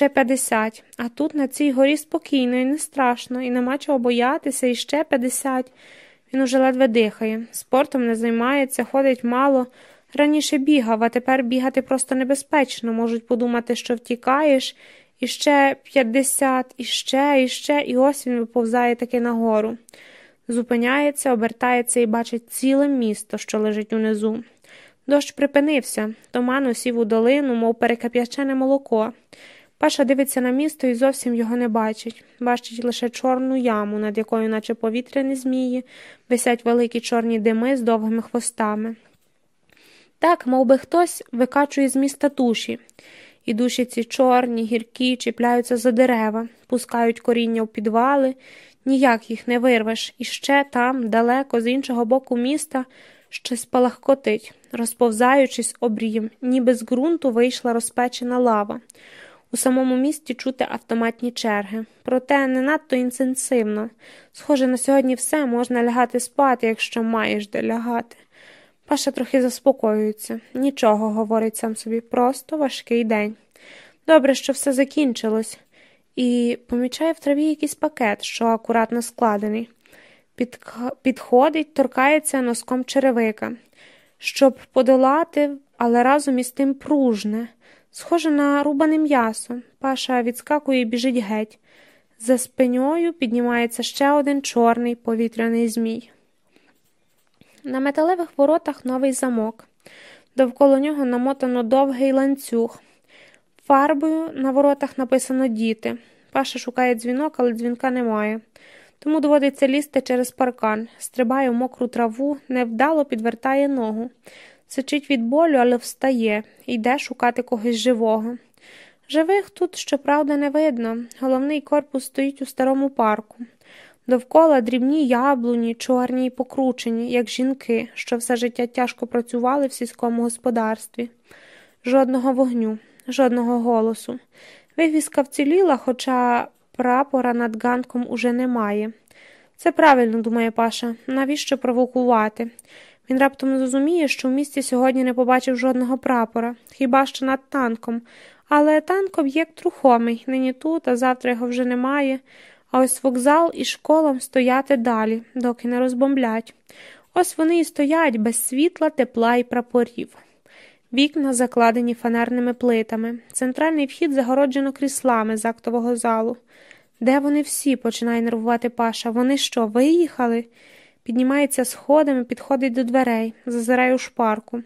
ще п'ятдесят, а тут на цій горі спокійно і не страшно, і нема чого боятися, і ще п'ятдесят. Він уже ледве дихає, спортом не займається, ходить мало. Раніше бігав, а тепер бігати просто небезпечно. Можуть подумати, що втікаєш, і ще п'ятдесят, і ще, і ще, і ось він виповзає таки нагору. Зупиняється, обертається і бачить ціле місто, що лежить унизу. Дощ припинився, туман усів у долину, мов перекап'ячене молоко. Паша дивиться на місто і зовсім його не бачить. Бачить лише чорну яму, над якою, наче повітряні змії, висять великі чорні дими з довгими хвостами. Так, мов би хтось викачує з міста туші, і душі ці чорні, гіркі, чіпляються за дерева, пускають коріння в підвали, ніяк їх не вирвеш, і ще там, далеко, з іншого боку міста, щось палахкотить, розповзаючись обрієм, ніби з ґрунту вийшла розпечена лава. У самому місті чути автоматні черги, проте не надто інтенсивно. Схоже, на сьогодні все можна лягати спати, якщо маєш де лягати. Паша трохи заспокоюється. Нічого, говорить сам собі, просто важкий день. Добре, що все закінчилось, і помічає в траві якийсь пакет, що акуратно складений. Підходить, торкається носком черевика, щоб подолати, але разом із тим пружне. Схоже на рубане м'ясо. Паша відскакує і біжить геть. За спиною піднімається ще один чорний повітряний змій. На металевих воротах новий замок. Довкола нього намотано довгий ланцюг. Фарбою на воротах написано діти. Паша шукає дзвінок, але дзвінка немає. Тому доводиться лізти через паркан, стрибає в мокру траву, невдало підвертає ногу. Сичить від болю, але встає, йде шукати когось живого. Живих тут, щоправда, не видно. Головний корпус стоїть у старому парку. Довкола дрібні яблуні, чорні й покручені, як жінки, що все життя тяжко працювали в сільському господарстві. Жодного вогню, жодного голосу. Вивіска вціліла, хоча прапора над ганком уже немає. Це правильно, думає Паша, навіщо провокувати? Він раптом зрозуміє, що в місті сьогодні не побачив жодного прапора, хіба що над танком, але танк об'єкт рухомий, нині тут, а завтра його вже немає. А ось вокзал і школам стояти далі, доки не розбомблять. Ось вони і стоять без світла, тепла і прапорів. Вікна закладені фанерними плитами, центральний вхід загороджено кріслами з актового залу. Де вони всі? починає нервувати Паша. Вони що, виїхали? Піднімається сходами, підходить до дверей, зазирає у шпарку,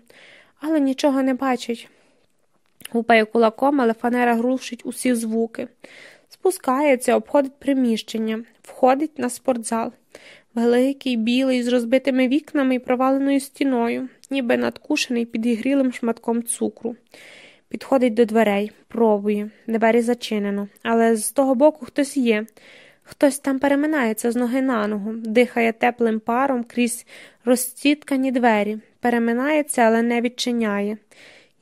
але нічого не бачить. Гупає кулаком, але фанера глушить усі звуки. Спускається, обходить приміщення, входить на спортзал. Великий, білий, з розбитими вікнами і проваленою стіною, ніби надкушений підігрілим шматком цукру. Підходить до дверей, пробує. Двері зачинено, але з того боку хтось є. Хтось там переминається з ноги на ногу, дихає теплим паром крізь розціткані двері, переминається, але не відчиняє.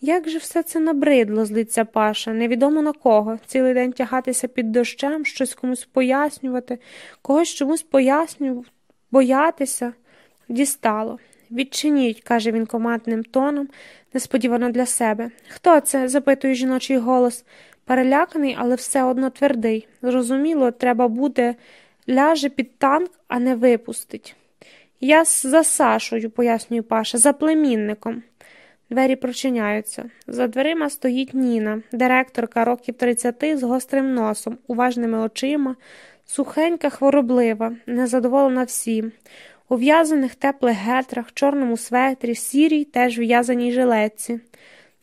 Як же все це набридло, злиться Паша, невідомо на кого, цілий день тягатися під дощем, щось комусь пояснювати, когось чомусь пояснювати, боятися. Дістало. Відчиніть, каже він командним тоном, несподівано для себе. Хто це? запитує жіночий голос. Переляканий, але все одно твердий. Зрозуміло, треба буде ляже під танк, а не випустить. Я за Сашою, пояснює Паша, за племінником. Двері прочиняються. За дверима стоїть Ніна, директорка років 30 з гострим носом, уважними очима, сухенька, хвороблива, незадоволена всім. У в'язаних теплих гетрах, чорному светрі, сірій, теж в'язаній жилетці.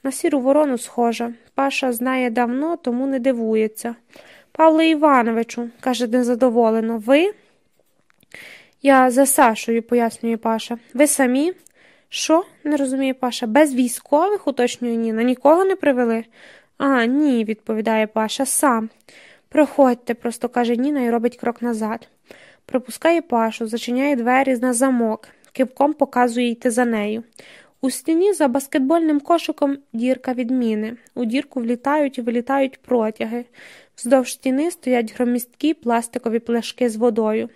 На сіру ворону схожа. Паша знає давно, тому не дивується. Павле Івановичу, каже незадоволено, ви? Я за Сашою, пояснює Паша. Ви самі? Що? не розуміє Паша. Без військових, уточнює Ніна, нікого не привели? А, ні, відповідає Паша, сам. Проходьте, просто каже Ніна і робить крок назад. Пропускає Пашу, зачиняє двері на замок, кивком показує йти за нею. У стіні за баскетбольним кошиком дірка відміни. У дірку влітають і вилітають протяги. Вздовж стіни стоять громісткі пластикові пляшки з водою.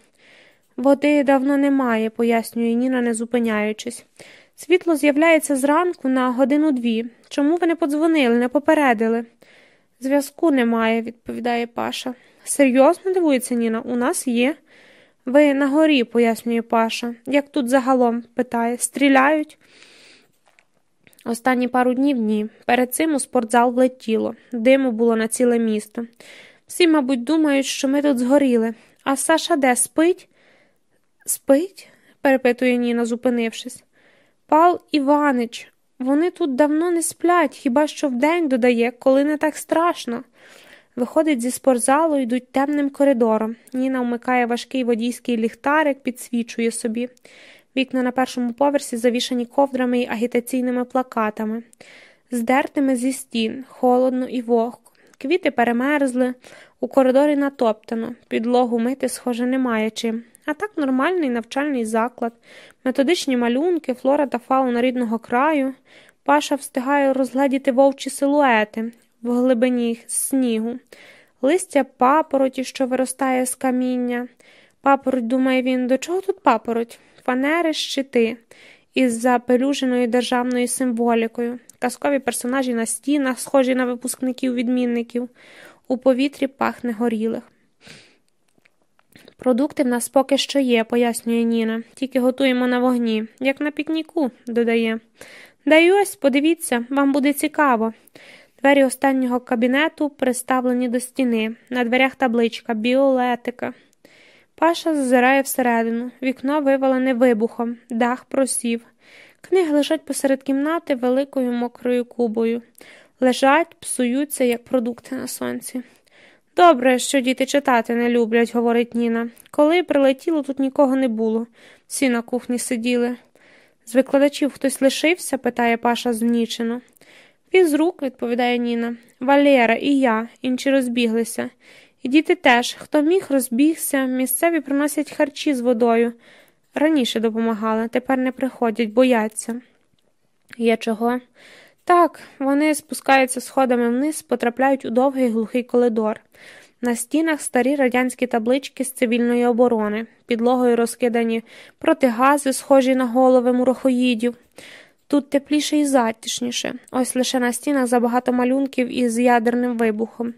Води давно немає, пояснює Ніна, не зупиняючись. Світло з'являється зранку на годину дві. Чому ви не подзвонили, не попередили? Зв'язку немає, відповідає Паша. Серйозно дивується Ніна, у нас є. Ви на горі, пояснює Паша. Як тут загалом? питає. Стріляють? Останні пару днів ні. Перед цим у спортзал влетіло. Диму було на ціле місто. Всі, мабуть, думають, що ми тут згоріли. А Саша де спить? Спить? перепитує Ніна, зупинившись. Пал Іванич, вони тут давно не сплять, хіба що вдень додає, коли не так страшно. Виходить зі спортзалу, йдуть темним коридором. Ніна вмикає важкий водійський ліхтарик, підсвічує собі. Вікна на першому поверсі завішані ковдрами й агітаційними плакатами, здертими зі стін, холодно і вогко. Квіти перемерзли, у коридорі натоптано, підлогу мити, схоже, немає чим. А так нормальний навчальний заклад, методичні малюнки, флора та фауна рідного краю. Паша встигає розгледіти вовчі силуети в глибині снігу, листя папороті, що виростає з каміння. Папороть, думає він, до чого тут папороть? Фанери, щити із запелюженою державною символікою, казкові персонажі на стінах, схожі на випускників відмінників. У повітрі пахне горілих. Продукти в нас поки що є, пояснює Ніна, тільки готуємо на вогні, як на пікніку, додає. Да й ось, подивіться, вам буде цікаво. Двері останнього кабінету приставлені до стіни, на дверях табличка біолетика. Паша зазирає всередину, вікно вивалене вибухом, дах просів. Книги лежать посеред кімнати великою мокрою кубою. Лежать, псуються, як продукти на сонці. Добре, що діти читати не люблять, говорить Ніна. Коли прилетіло, тут нікого не було. Всі на кухні сиділи. З викладачів хтось лишився? питає Паша знічено. Фіз рук, відповідає Ніна. Валера і я, інші розбіглися. І діти теж, хто міг, розбігся, місцеві приносять харчі з водою. Раніше допомагали, тепер не приходять, бояться. Є чого? Так, вони спускаються сходами вниз, потрапляють у довгий глухий коридор. На стінах старі радянські таблички з цивільної оборони, підлогою розкидані протигази, схожі на голови мурохоїдів. Тут тепліше і затишніше, ось лише на стінах забагато малюнків із ядерним вибухом.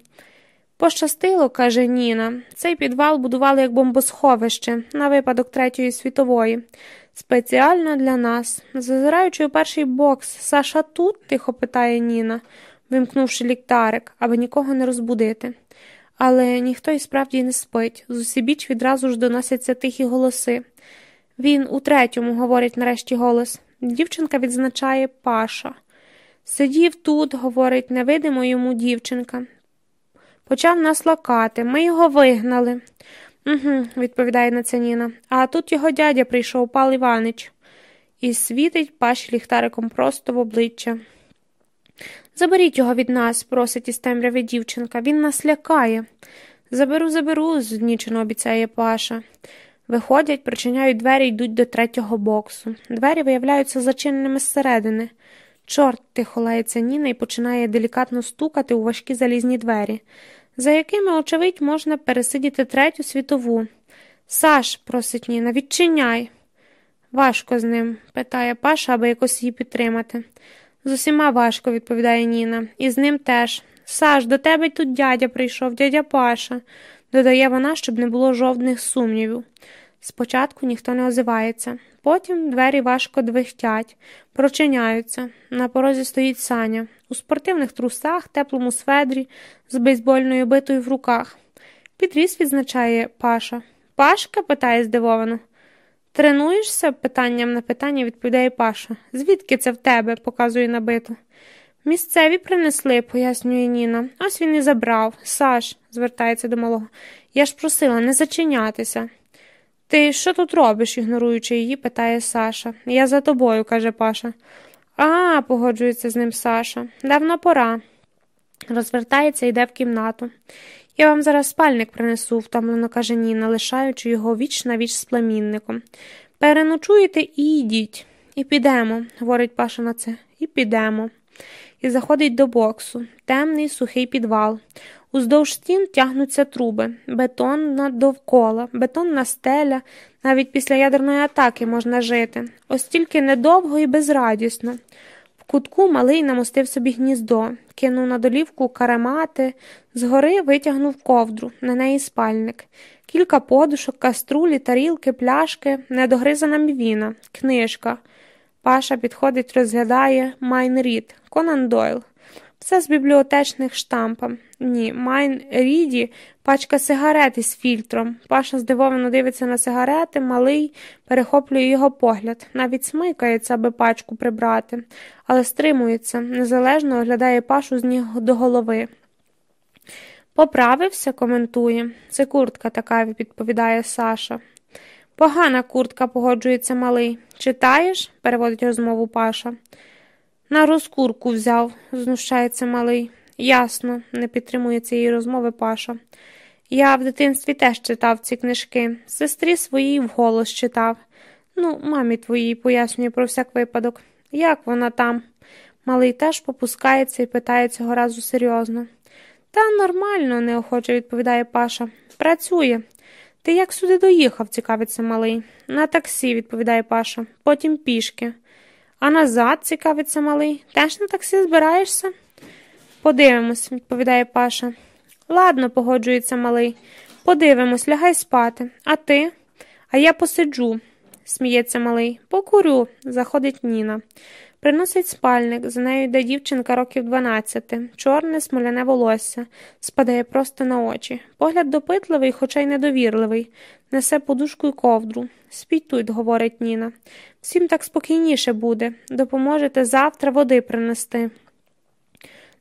Пощастило, каже Ніна, цей підвал будували як бомбосховище на випадок Третьої світової. Спеціально для нас. Зазираючи у перший бокс, Саша тут? тихо питає Ніна, вимкнувши ліктарик, аби нікого не розбудити. Але ніхто і справді не спить. З усібіч відразу ж доносяться тихі голоси. Він у третьому, говорить нарешті голос. Дівчинка відзначає Паша. Сидів тут, говорить невидимо йому дівчинка. Почав нас лакати, ми його вигнали. Угу, відповідає Нацяніна. А тут його дядя прийшов, пал Іванич, і світить паші ліхтариком просто в обличчя. Заберіть його від нас, просить із темряви дівчинка, він нас лякає. Заберу, заберу, знічено обіцяє Паша. Виходять, причиняють двері йдуть до третього боксу. Двері виявляються зачиненими зсередини. Чорт, тихо лається Ніна і починає делікатно стукати у важкі залізні двері, за якими, очевидь, можна пересидіти третю світову. Саш, просить Ніна, відчиняй. Важко з ним, питає Паша, аби якось її підтримати. З усіма важко, відповідає Ніна, і з ним теж. Саш, до тебе тут дядя прийшов, дядя Паша, додає вона, щоб не було жодних сумнівів. Спочатку ніхто не озивається, потім двері важко двихтять, прочиняються. На порозі стоїть Саня у спортивних трусах, теплому сведрі, з бейсбольною битою в руках. Підріс відзначає Паша. Пашка? питає здивовано. Тренуєшся? питанням на питання відповідає Паша. Звідки це в тебе? показує набиту. Місцеві принесли, пояснює Ніна. Ось він і забрав. Саш, звертається до малого. Я ж просила не зачинятися. Ти що тут робиш? ігноруючи її, питає Саша. Я за тобою, каже Паша. А, погоджується з ним Саша. Давно пора. Розвертається йде в кімнату. Я вам зараз спальник принесу, втомлено каже Ніна, лишаючи його віч на віч з племінником. Переночуєте і йдіть. І підемо, говорить Паша на це, і підемо. І заходить до боксу, темний сухий підвал. Уздовж стін тягнуться труби, бетон довкола, бетонна стеля, навіть після ядерної атаки можна жити, ось тільки недовго і безрадісно. В кутку малий намостив собі гніздо, кинув на долівку каремати, згори витягнув ковдру, на неї спальник, кілька подушок, каструлі, тарілки, пляшки, недогризана мівіна, книжка. Паша підходить, розглядає Майн Рід, Конан Дойл. Все з бібліотечними штампами. На Майн Ріді, пачка сигарет із фільтром. Паша здивовано дивиться на сигарети, малий перехоплює його погляд, навіть смикається, аби пачку прибрати, але стримується, незалежно оглядає пашу з ніг до голови. Поправився, коментує. Це куртка така, відповідає Саша. Погана куртка, погоджується малий. Читаєш? переводить розмову Паша. На розкурку взяв, знущається малий. Ясно, не підтримує цієї розмови Паша. Я в дитинстві теж читав ці книжки, сестрі своїй вголос читав. Ну, мамі твоїй пояснює про всяк випадок. Як вона там? Малий теж попускається і питає цього разу серйозно. Та нормально, неохоче відповідає Паша. Працює. Ти як сюди доїхав, цікавиться малий. На таксі, відповідає Паша, потім пішки. А назад, цікавиться малий. Теж на таксі збираєшся? Подивимось, відповідає Паша. Ладно, погоджується малий. Подивимось, лягай спати. А ти? А я посиджу, сміється малий. Покурю, заходить Ніна. Приносить спальник, за нею йде дівчинка років дванадцяти, чорне смоляне волосся, спадає просто на очі. Погляд допитливий, хоча й недовірливий, несе подушку й ковдру. Спіть тут, говорить Ніна. Всім так спокійніше буде. Допоможете завтра води принести.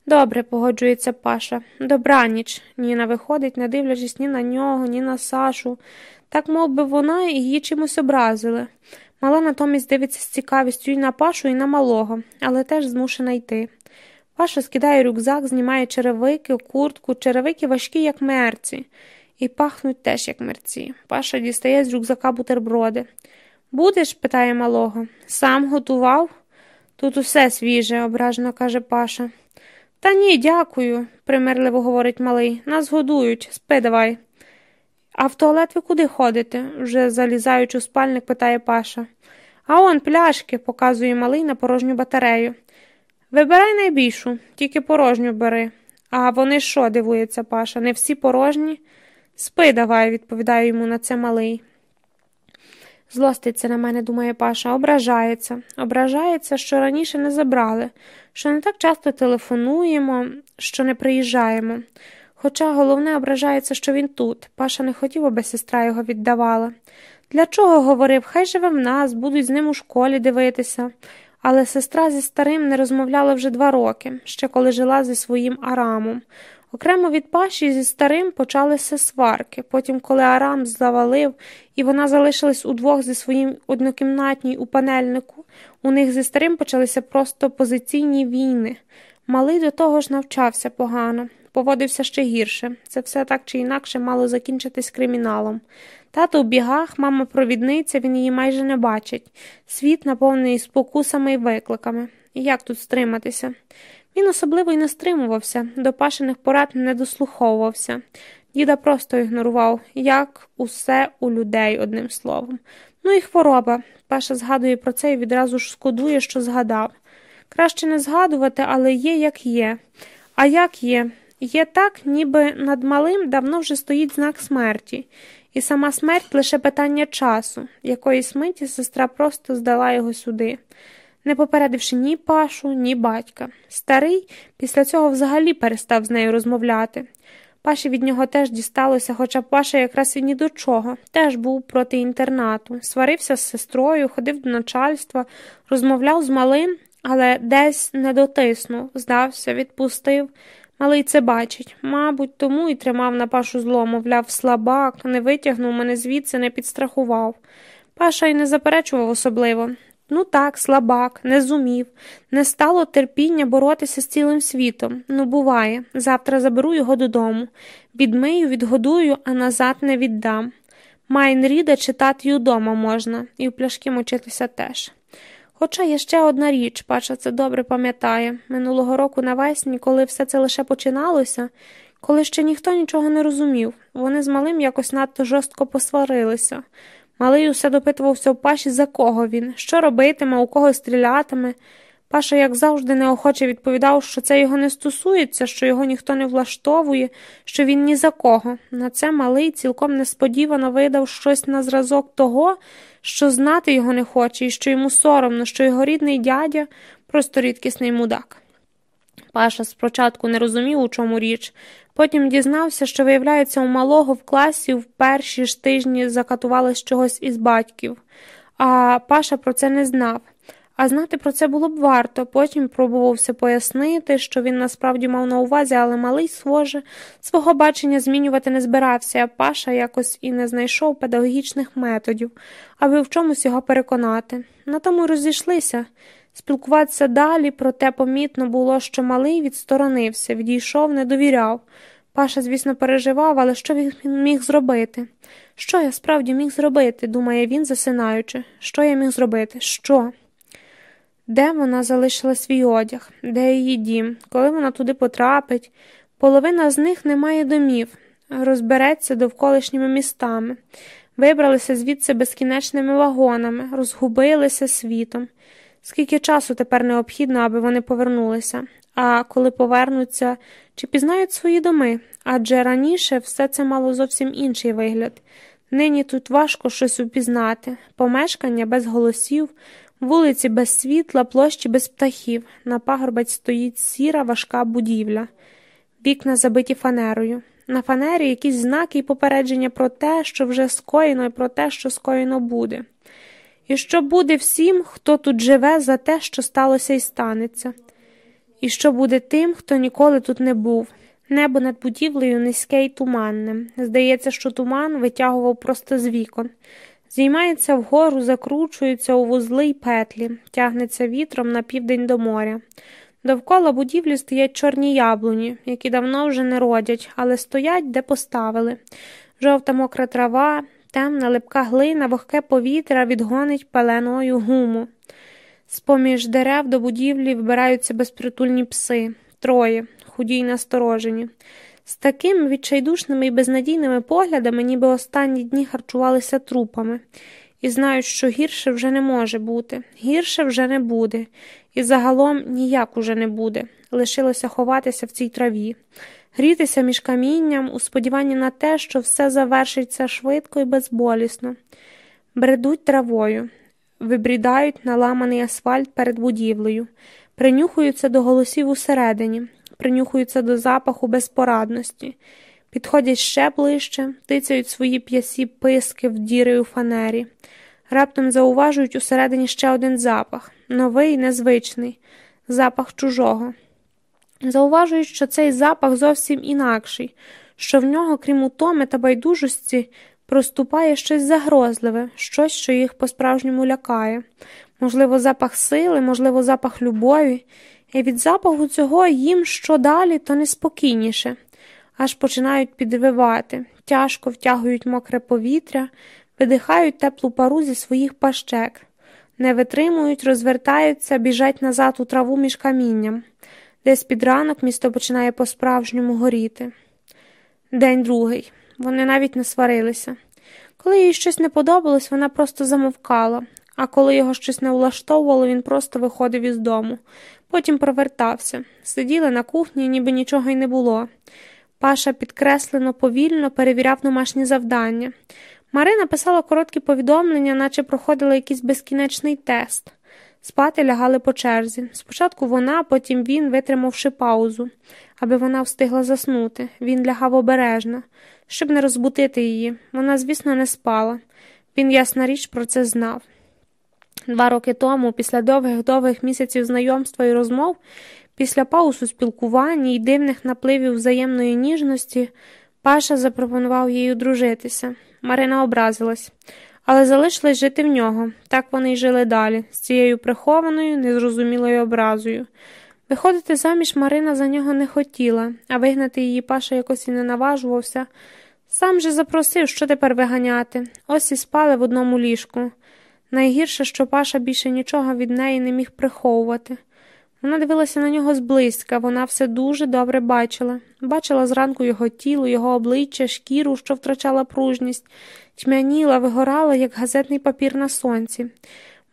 Добре, погоджується Паша. Добраніч. Ніна виходить, не дивлячись ні на нього, ні на Сашу. Так мов би, вона і її чимось образили. Мала натомість дивиться з цікавістю і на Пашу, і на малого, але теж змушена йти. Паша скидає рюкзак, знімає черевики, куртку, черевики важкі, як мерці, і пахнуть теж, як мерці. Паша дістає з рюкзака бутерброди. Будеш? питає малого. Сам готував? Тут усе свіже, ображено каже Паша. Та ні, дякую, примирливо говорить малий. Нас годують, спи давай. А в туалет ви куди ходите? вже залізаючи у спальник, питає Паша. А он пляшки, показує малий на порожню батарею. Вибирай найбільшу, тільки порожню бери. А вони що? дивується Паша, не всі порожні? Спи давай, відповідає йому на це малий. Злоститься на мене, думає Паша, ображається. Ображається, що раніше не забрали, що не так часто телефонуємо, що не приїжджаємо. Хоча головне ображається, що він тут. Паша не хотів, аби сестра його віддавала. Для чого говорив, хай живе в нас, будуть з ним у школі дивитися. Але сестра зі старим не розмовляла вже два роки, ще коли жила зі своїм арамом. Окремо від паші зі старим почалися сварки. Потім, коли Арам завалив, і вона залишилась удвох зі своїм однокімнатній у панельнику, у них зі старим почалися просто позиційні війни. Малий до того ж навчався погано, поводився ще гірше. Це все так чи інакше мало закінчитись криміналом. Тато у бігах, мама провідниця, він її майже не бачить. Світ наповнений спокусами і викликами. Як тут стриматися? Він особливо й не стримувався, до пашених порад не дослуховувався. Діда просто ігнорував, як усе у людей, одним словом. Ну і хвороба. Паша згадує про це і відразу ж шкодує, що згадав. Краще не згадувати, але є, як є. А як є? Є так, ніби над малим давно вже стоїть знак смерті, і сама смерть лише питання часу, якоїсь миті сестра просто здала його сюди не попередивши ні пашу, ні батька. Старий після цього взагалі перестав з нею розмовляти. Паші від нього теж дісталося, хоча Паша якраз і ні до чого, теж був проти інтернату, сварився з сестрою, ходив до начальства, розмовляв з малим, але десь не дотиснув, здався, відпустив. Малий це бачить. Мабуть, тому і тримав на пашу зло, мовляв, слабак, не витягнув мене звідси, не підстрахував. Паша й не заперечував особливо. Ну так, слабак, не зумів, не стало терпіння боротися з цілим світом. Ну, буває, завтра заберу його додому, відмию, відгодую, а назад не віддам. Майн ріда читати й удома можна, і в пляшки мочитися теж. Хоча є ще одна річ, Паша це добре пам'ятає минулого року навесні, коли все це лише починалося, коли ще ніхто нічого не розумів, вони з малим якось надто жорстко посварилися. Малий усе допитувався в паші, за кого він, що робитиме, у кого стрілятиме. Паша, як завжди, неохоче відповідав, що це його не стосується, що його ніхто не влаштовує, що він ні за кого. На це малий цілком несподівано видав щось на зразок того, що знати його не хоче, і що йому соромно, що його рідний дядя просто рідкісний мудак. Паша спочатку не розумів, у чому річ, потім дізнався, що, виявляється, у малого в класі в перші ж тижні закатували з чогось із батьків, а Паша про це не знав. А знати про це було б варто. Потім пробувався пояснити, що він насправді мав на увазі, але малий схоже, свого бачення змінювати не збирався, а Паша якось і не знайшов педагогічних методів, аби в чомусь його переконати. На тому розійшлися. Спілкуватися далі, проте помітно було, що малий відсторонився, відійшов, не довіряв. Паша, звісно, переживав, але що він міг зробити? Що я справді міг зробити, думає він, засинаючи. Що я міг зробити? Що? Де вона залишила свій одяг, де її дім, коли вона туди потрапить? Половина з них не має домів, розбереться довколишніми містами, вибралися звідси безкінечними вагонами, розгубилися світом. Скільки часу тепер необхідно, аби вони повернулися, а коли повернуться, чи пізнають свої доми? Адже раніше все це мало зовсім інший вигляд. Нині тут важко щось упізнати, помешкання без голосів, вулиці без світла, площі без птахів. На пагорбець стоїть сіра, важка будівля, вікна забиті фанерою. На фанері якісь знаки і попередження про те, що вже скоєно, і про те, що скоєно буде. І що буде всім, хто тут живе за те, що сталося і станеться, і що буде тим, хто ніколи тут не був. Небо над будівлею низьке й туманне. Здається, що туман витягував просто з вікон. Зіймається вгору, закручується у вузли й петлі, тягнеться вітром на південь до моря. Довкола будівлі стоять чорні яблуні, які давно вже не родять, але стоять, де поставили. Жовта мокра трава, темна липка глина, вогке повітря відгонить пеленою гуму. З поміж дерев до будівлі вбираються безпритульні пси, троє, худі й насторожені. З такими відчайдушними і безнадійними поглядами, ніби останні дні харчувалися трупами, і знають, що гірше вже не може бути, гірше вже не буде, і загалом ніяк уже не буде. Лишилося ховатися в цій траві, грітися між камінням у сподіванні на те, що все завершиться швидко і безболісно. Бредуть травою, вибрідають на ламаний асфальт перед будівлею, принюхуються до голосів усередині, принюхуються до запаху безпорадності, підходять ще ближче, тицяють свої п'ясі писки в діри у фанері, раптом зауважують усередині ще один запах новий, незвичний, запах чужого. Зауважують, що цей запах зовсім інакший, що в нього, крім утоми та байдужості, проступає щось загрозливе, щось, що їх по-справжньому лякає, можливо, запах сили, можливо, запах любові, і від запаху цього їм що далі, то неспокійніше, аж починають підвивати, тяжко втягують мокре повітря, видихають теплу пару зі своїх пащек, не витримують, розвертаються, біжать назад у траву між камінням. Десь під ранок місто починає по-справжньому горіти. День другий. Вони навіть не сварилися. Коли їй щось не подобалось, вона просто замовкала, а коли його щось не влаштовувало, він просто виходив із дому, потім провертався. Сиділи на кухні, ніби нічого й не було. Паша підкреслено повільно перевіряв домашні завдання. Марина писала короткі повідомлення, наче проходила якийсь безкінечний тест. Спати лягали по черзі. Спочатку вона, потім він, витримавши паузу, аби вона встигла заснути. Він лягав обережно, щоб не розбутити її. Вона, звісно, не спала. Він, ясна річ, про це знав. Два роки тому, після довгих довгих місяців знайомства і розмов, після пауз у спілкуванні і дивних напливів взаємної ніжності, Паша запропонував їй одружитися. Марина образилась але залишились жити в нього. Так вони й жили далі, з цією прихованою, незрозумілою образою. Виходити заміж Марина за нього не хотіла, а вигнати її Паша якось і не наважувався. Сам же запросив, що тепер виганяти, ось і спали в одному ліжку. Найгірше, що Паша більше нічого від неї не міг приховувати. Вона дивилася на нього зблизька, вона все дуже добре бачила. Бачила зранку його тіло, його обличчя, шкіру, що втрачала пружність, тьмяніла, вигорала, як газетний папір на сонці.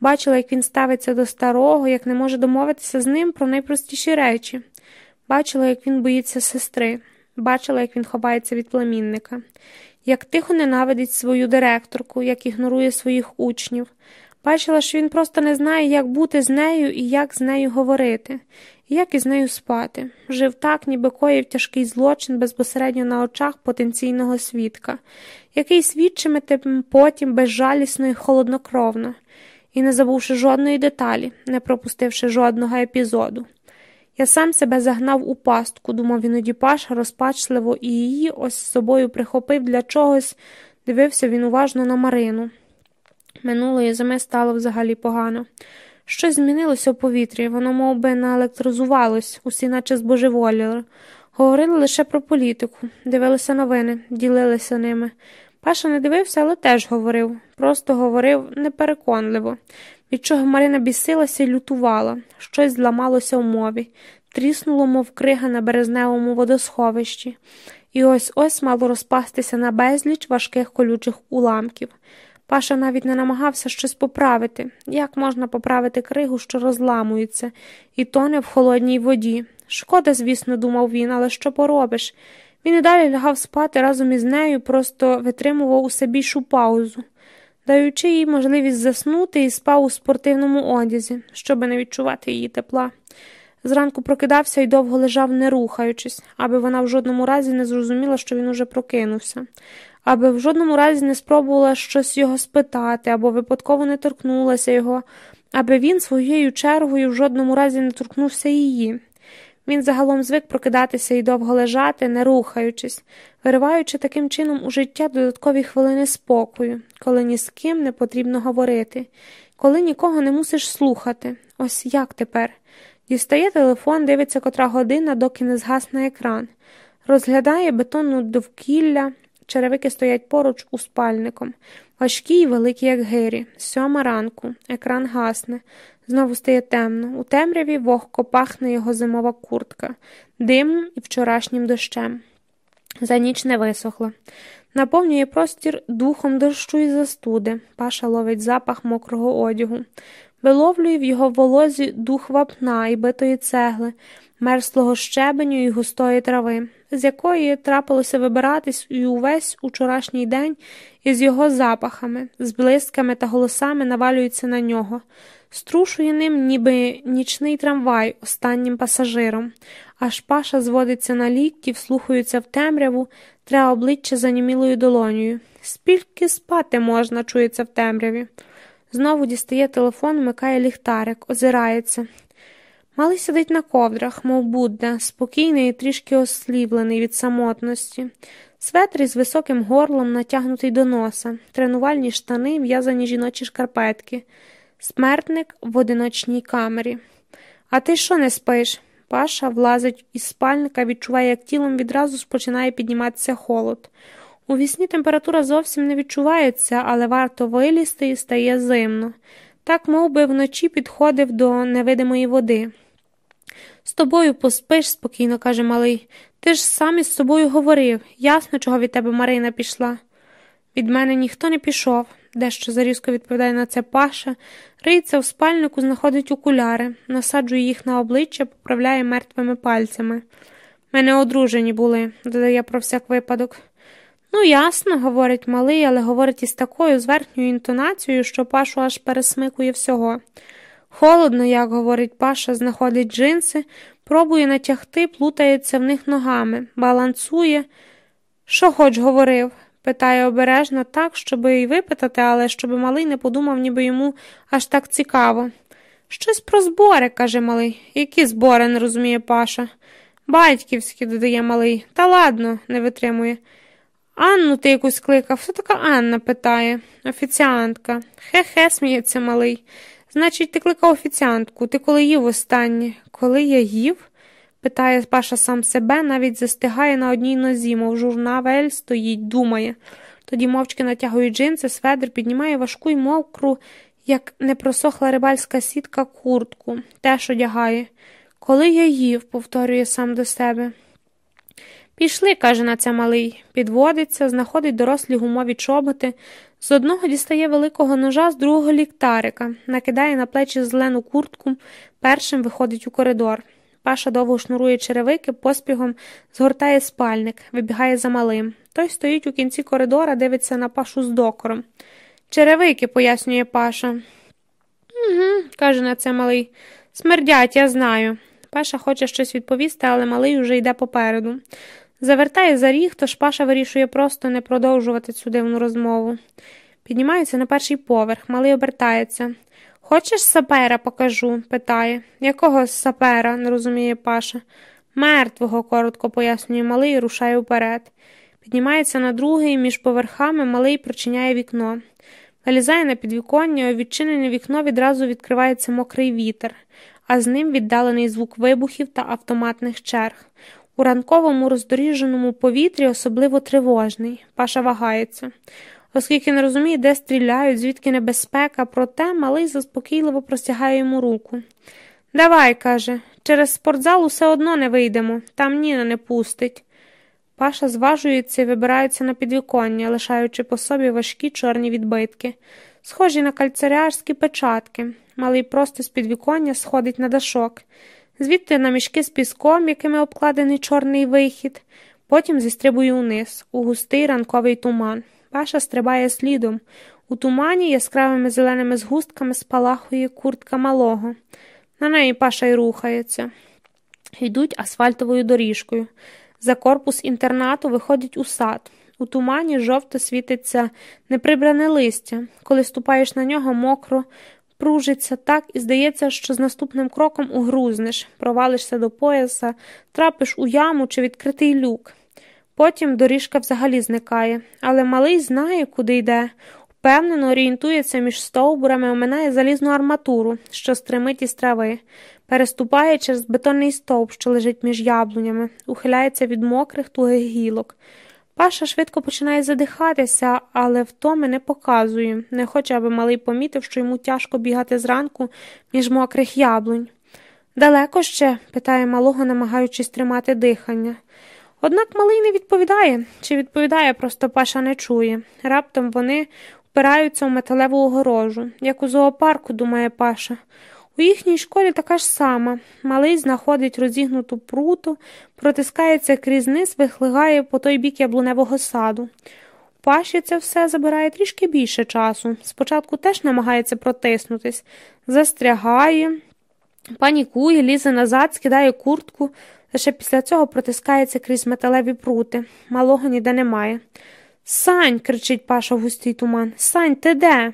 Бачила, як він ставиться до старого, як не може домовитися з ним про найпростіші речі. Бачила, як він боїться сестри, бачила, як він ховається від племінника, як тихо ненавидить свою директорку, як ігнорує своїх учнів. Бачила, що він просто не знає, як бути з нею і як з нею говорити, як із нею спати. Жив так, ніби коїв тяжкий злочин безпосередньо на очах потенційного свідка, який свідчиме потім безжалісно і холоднокровно, і не забувши жодної деталі, не пропустивши жодного епізоду. Я сам себе загнав у пастку, думав іноді Паша розпачливо і її ось з собою прихопив для чогось, дивився він уважно на Марину. Минулої зими стало взагалі погано. Щось змінилося у повітрі, воно мов би, наелектрозувалось, усі наче збожеволіли. Говорили лише про політику, дивилися новини, ділилися ними. Паша не дивився, але теж говорив, просто говорив непереконливо, від чого Марина бісилася і лютувала, щось зламалося у мові, тріснуло, мов крига на березневому водосховищі, і ось ось мало розпастися на безліч важких колючих уламків. Паша навіть не намагався щось поправити. Як можна поправити кригу, що розламується, і тоне в холодній воді? Шкода, звісно, думав він, але що поробиш? Він і далі лягав спати разом із нею, просто витримував усе більшу паузу, даючи їй можливість заснути і спав у спортивному одязі, щоби не відчувати її тепла. Зранку прокидався і довго лежав, не рухаючись, аби вона в жодному разі не зрозуміла, що він уже прокинувся аби в жодному разі не спробувала щось його спитати або випадково не торкнулася його, аби він своєю чергою в жодному разі не торкнувся її. Він загалом звик прокидатися і довго лежати, не рухаючись, вириваючи таким чином у життя додаткові хвилини спокою, коли ні з ким не потрібно говорити, коли нікого не мусиш слухати. Ось як тепер. Дістає телефон, дивиться котра година, доки не згасне екран, розглядає бетонну довкілля, Черевики стоять поруч у спальником, важкі й великі, як гирі. Сьома ранку, екран гасне. Знову стає темно. У темряві вогко пахне його зимова куртка, димом і вчорашнім дощем. За ніч не висохла. Наповнює простір духом дощу і застуди. Паша ловить запах мокрого одягу. Виловлює в його волозі дух вапна і битої цегли, мерзлого щебеню і густої трави з якої трапилося вибиратись і увесь учорашній день із його запахами, з блисками та голосами навалюється на нього, струшує ним, ніби нічний трамвай останнім пасажиром, аж паша зводиться на лікті, вслухаються в темряву, треба обличчя занімілою долонею. Спільки спати можна, чується в темряві. Знову дістає телефон, вмикає ліхтарик, озирається. Малий сидить на ковдрах, мов Будда, спокійний і трішки ослівлений від самотності, светр із високим горлом, натягнутий до носа, тренувальні штани, в'язані жіночі шкарпетки, смертник в одиночній камері. А ти що не спиш? Паша влазить із спальника, відчуває, як тілом відразу починає підніматися холод. У вісні температура зовсім не відчувається, але варто вилізти і стає зимно. Так мов би, вночі підходив до невидимої води. З тобою поспиш, спокійно каже малий. Ти ж сам із собою говорив. Ясно, чого від тебе Марина пішла. Від мене ніхто не пішов, дещо зарізко відповідає на це Паша, риється в спальнику, знаходить окуляри, насаджує їх на обличчя, поправляє мертвими пальцями. Мене одружені були, додає про всяк випадок. Ну, ясно, говорить малий, але говорить із такою зверхньою інтонацією, що Пашу аж пересмикує всього. Холодно, як говорить Паша, знаходить джинси, пробує натягти, плутається в них ногами, балансує. Що хоч говорив? питає обережно так, щоб і випитати, але щоб малий не подумав, ніби йому аж так цікаво. Щось про збори, каже малий. Які збори, не розуміє Паша. Батьківські, додає малий. Та ладно, не витримує. Анну ти якусь кликав, хто така Анна? питає. Офіціантка. Хе-хе, сміється малий. Значить, ти кликав офіціантку, ти коли їв останнє? Коли я їв? питає Паша сам себе, навіть застигає на одній нозі, мов журнавель стоїть, думає. Тоді мовчки натягує джинси, сведр, піднімає важку й мокру, як не просохла рибальська сітка, куртку, теж одягає. Коли я їв, повторює сам до себе. Пішли, каже на це малий, підводиться, знаходить дорослі гумові чоботи, з одного дістає великого ножа, з другого ліктарика, накидає на плечі зелену куртку, першим виходить у коридор. Паша довго шнурує черевики, поспігом згортає спальник, вибігає за малим. Той стоїть у кінці коридора, дивиться на пашу з докором. Черевики, пояснює Паша. Угу, каже на це малий. Смердять, я знаю. Паша хоче щось відповісти, але малий уже йде попереду. Завертає за ріг, тож Паша вирішує просто не продовжувати цю дивну розмову. Піднімаються на перший поверх, малий обертається. Хочеш сапера покажу? питає. Якого сапера? не розуміє Паша. Мертвого, коротко пояснює малий і рушає вперед. Піднімається на другий, між поверхами малий прочиняє вікно. Вилізає на підвіконня, відчинене вікно відразу відкривається мокрий вітер, а з ним віддалений звук вибухів та автоматних черг. У ранковому роздоріженому повітрі особливо тривожний. Паша вагається. Оскільки не розуміє, де стріляють, звідки небезпека, проте малий заспокійливо простягає йому руку. Давай, каже, через спортзал усе одно не вийдемо, там Ніна не пустить. Паша зважується і вибирається на підвіконня, лишаючи по собі важкі чорні відбитки, схожі на кальцарярські печатки. Малий просто з підвіконня сходить на дашок, звідти на мішки з піском, якими обкладений чорний вихід, потім зістрибує униз, у густий ранковий туман. Паша стрибає слідом. У тумані яскравими зеленими згустками спалахує куртка малого. На неї Паша й рухається. Йдуть асфальтовою доріжкою. За корпус інтернату виходять у сад. У тумані жовто світиться неприбране листя. Коли ступаєш на нього, мокро, пружиться так і здається, що з наступним кроком угрузнеш, провалишся до пояса, трапиш у яму чи відкритий люк. Потім доріжка взагалі зникає, але малий знає, куди йде. Впевнено орієнтується між стовбурами, оминає залізну арматуру, що стримить із трави, переступає через бетонний стовп, що лежить між яблунями, ухиляється від мокрих тугих гілок. Паша швидко починає задихатися, але втоми не показує, не хоче, аби малий помітив, що йому тяжко бігати зранку між мокрих яблунь. Далеко ще? питає малого, намагаючись тримати дихання. Однак малий не відповідає, чи відповідає, просто Паша не чує. Раптом вони впираються у металеву огорожу, як у зоопарку, думає Паша. У їхній школі така ж сама. Малий знаходить розігнуту пруту, протискається крізь низ, вихлигає по той бік яблуневого саду. Паші це все забирає трішки більше часу. Спочатку теж намагається протиснутись, застрягає, панікує, лізе назад, скидає куртку, лише після цього протискається крізь металеві прути. Малого ніде немає. Сань, кричить Паша в густий туман. Сань, ти де?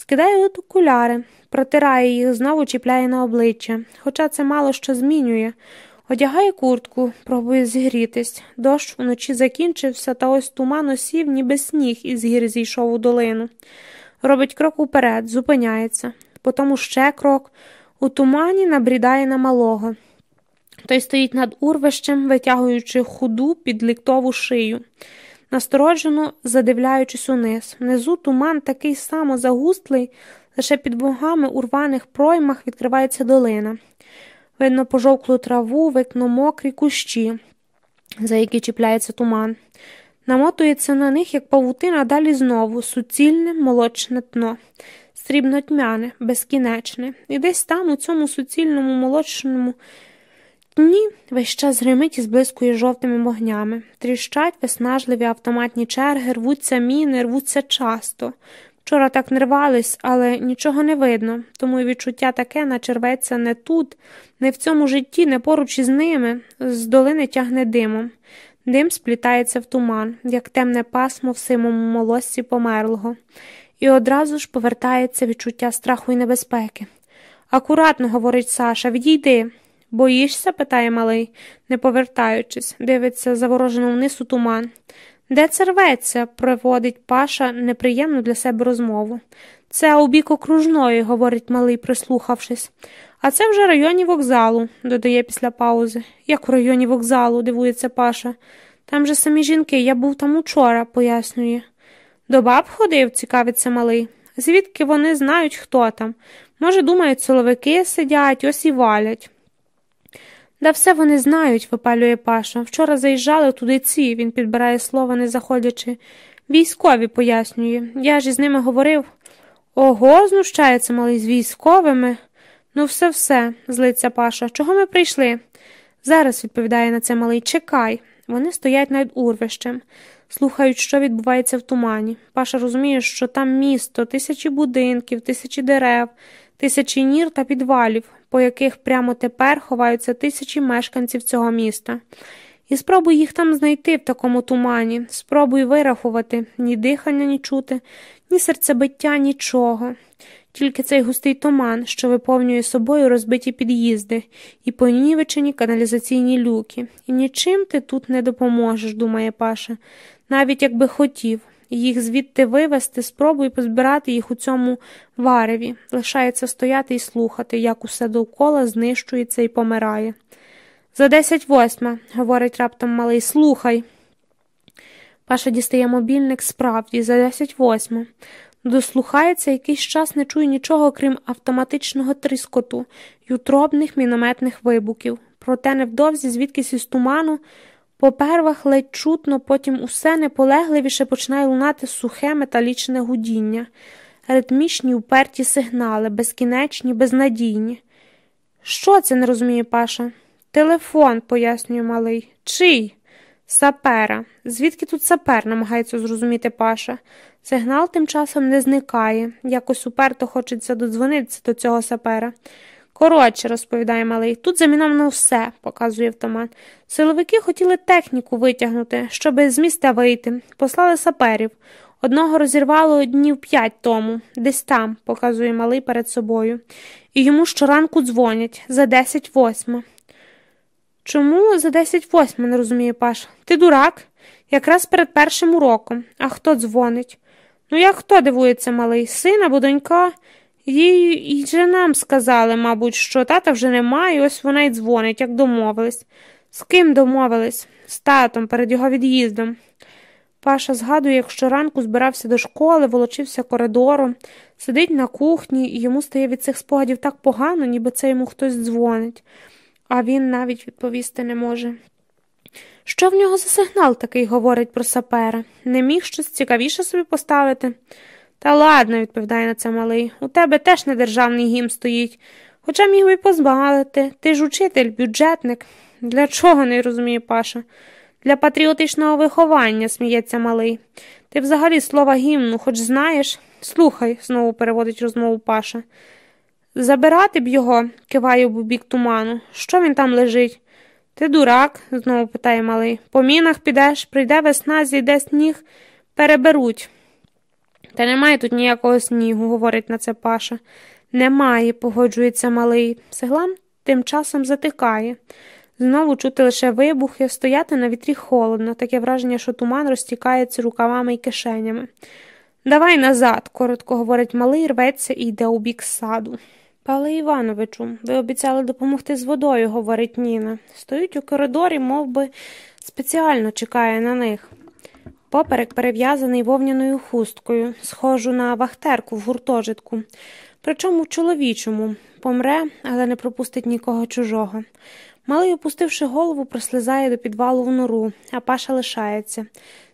Скидає от окуляри, протирає їх, знову чіпляє на обличчя, хоча це мало що змінює. Одягає куртку, пробує зігрітись. Дощ вночі закінчився, та ось туман осів, ніби сніг із гір зійшов у долину. Робить крок уперед, зупиняється. Потім ще крок. У тумані набрідає на малого. Той стоїть над урвищем, витягуючи худу під ліктову шию, настороджено задивляючись униз. Внизу туман такий само загустлий, лише під богами у рваних проймах відкривається долина. Видно пожовклу траву, викно мокрі кущі, за які чіпляється туман. Намотується на них, як павутина, далі знову суцільне молочне дно, срібно тьмяне, безкінечне, і десь там, у цьому суцільному молочному Дні весь час гримить і зблискує жовтими вогнями. Тріщать виснажливі автоматні черги, рвуться міни, рвуться часто. Вчора так не рвались, але нічого не видно, тому і відчуття таке, наче рветься не тут, не в цьому житті, не поруч із ними, з долини тягне димом. Дим сплітається в туман, як темне пасмо в симому молоссі померлого, і одразу ж повертається відчуття страху і небезпеки. Акуратно, говорить Саша, відійди. Боїшся? питає малий, не повертаючись, дивиться заворожено вниз у туман. Де це рветься? проводить Паша неприємну для себе розмову. Це у бік окружної, говорить малий, прислухавшись. А це вже районі вокзалу, додає після паузи. Як у районі вокзалу, дивується Паша. Там же самі жінки, я був там учора, пояснює. До баб ходив, цікавиться малий. Звідки вони знають, хто там? Може, думають, соловики сидять, ось і валять. Да все вони знають, випалює Паша. Вчора заїжджали туди ці, він підбирає слово, не заходячи. Військові пояснює. Я ж із ними говорив. Ого, знущається малий з військовими. Ну, все все, злиться Паша. Чого ми прийшли? Зараз, відповідає на це малий, чекай. Вони стоять над урвищем, слухають, що відбувається в тумані. Паша розуміє, що там місто, тисячі будинків, тисячі дерев, тисячі нір та підвалів, по яких прямо тепер ховаються тисячі мешканців цього міста. І спробуй їх там знайти в такому тумані, спробуй вирахувати ні дихання, ні чути, ні серцебиття, нічого. Тільки цей густий туман, що виповнює собою розбиті під'їзди і понівечені каналізаційні люки. І нічим ти тут не допоможеш, думає Паша, навіть якби хотів. Їх звідти вивезти, спробуй позбирати їх у цьому вареві. Лишається стояти і слухати, як усе довкола знищується і помирає. За десять восьма, говорить раптом малий, слухай. Паша дістає мобільник справді, за десять восьма. Дослухається якийсь час не чує нічого, крім автоматичного тріскоту й утробних мінометних вибухів. Проте невдовзі, звідкись із туману, по первах ледь чутно, потім усе неполегливіше починає лунати сухе металічне гудіння, ритмічні уперті сигнали, безкінечні, безнадійні. Що це не розуміє Паша? Телефон, пояснює малий. Чий? Сапера. Звідки тут сапер? намагається зрозуміти Паша. Сигнал тим часом не зникає, якось уперто хочеться додзвонитися до цього сапера. Коротше, розповідає малий, тут заміновано все, показує автомат. Силовики хотіли техніку витягнути, щоб з міста вийти. Послали саперів. Одного розірвало днів п'ять тому, десь там, показує малий перед собою. І йому щоранку дзвонять за десять восьма. Чому за десять восьма, не розуміє Паша. Ти дурак? Якраз перед першим уроком. А хто дзвонить? Ну, як хто дивується малий, син або донька? Їй і же нам сказали, мабуть, що тата вже немає, ось вона й дзвонить, як домовились. З ким домовились? З татом перед його від'їздом. Паша згадує, як щоранку збирався до школи, волочився коридором, сидить на кухні, і йому стає від цих спогадів так погано, ніби це йому хтось дзвонить, а він навіть відповісти не може. Що в нього за сигнал такий говорить про сапера? Не міг щось цікавіше собі поставити? Та ладно, відповідає на це малий, у тебе теж не державний гімн стоїть. Хоча міг би позбавити. Ти ж учитель, бюджетник. Для чого не розуміє Паша? Для патріотичного виховання, сміється малий. Ти взагалі слова гімну, хоч знаєш? Слухай, знову переводить розмову Паша. Забирати б його, киває в бік туману. Що він там лежить? Ти дурак, знову питає малий. По мінах підеш, прийде весна, зійде сніг, переберуть. Та немає тут ніякого снігу, говорить на це Паша. Немає, погоджується малий. Сеглан тим часом затикає. Знову чути лише вибухи, стояти на вітрі холодно, таке враження, що туман розтікається рукавами і кишенями. Давай назад, коротко говорить малий, рветься і йде у бік саду. Пале Івановичу, ви обіцяли допомогти з водою, говорить Ніна. Стоїть у коридорі, мов би, спеціально чекає на них. Поперек перев'язаний вовняною хусткою, схожу на вахтерку в гуртожитку, причому чоловічому помре, але не пропустить нікого чужого. Малий, опустивши голову, прослизає до підвалу в нору, а паша лишається.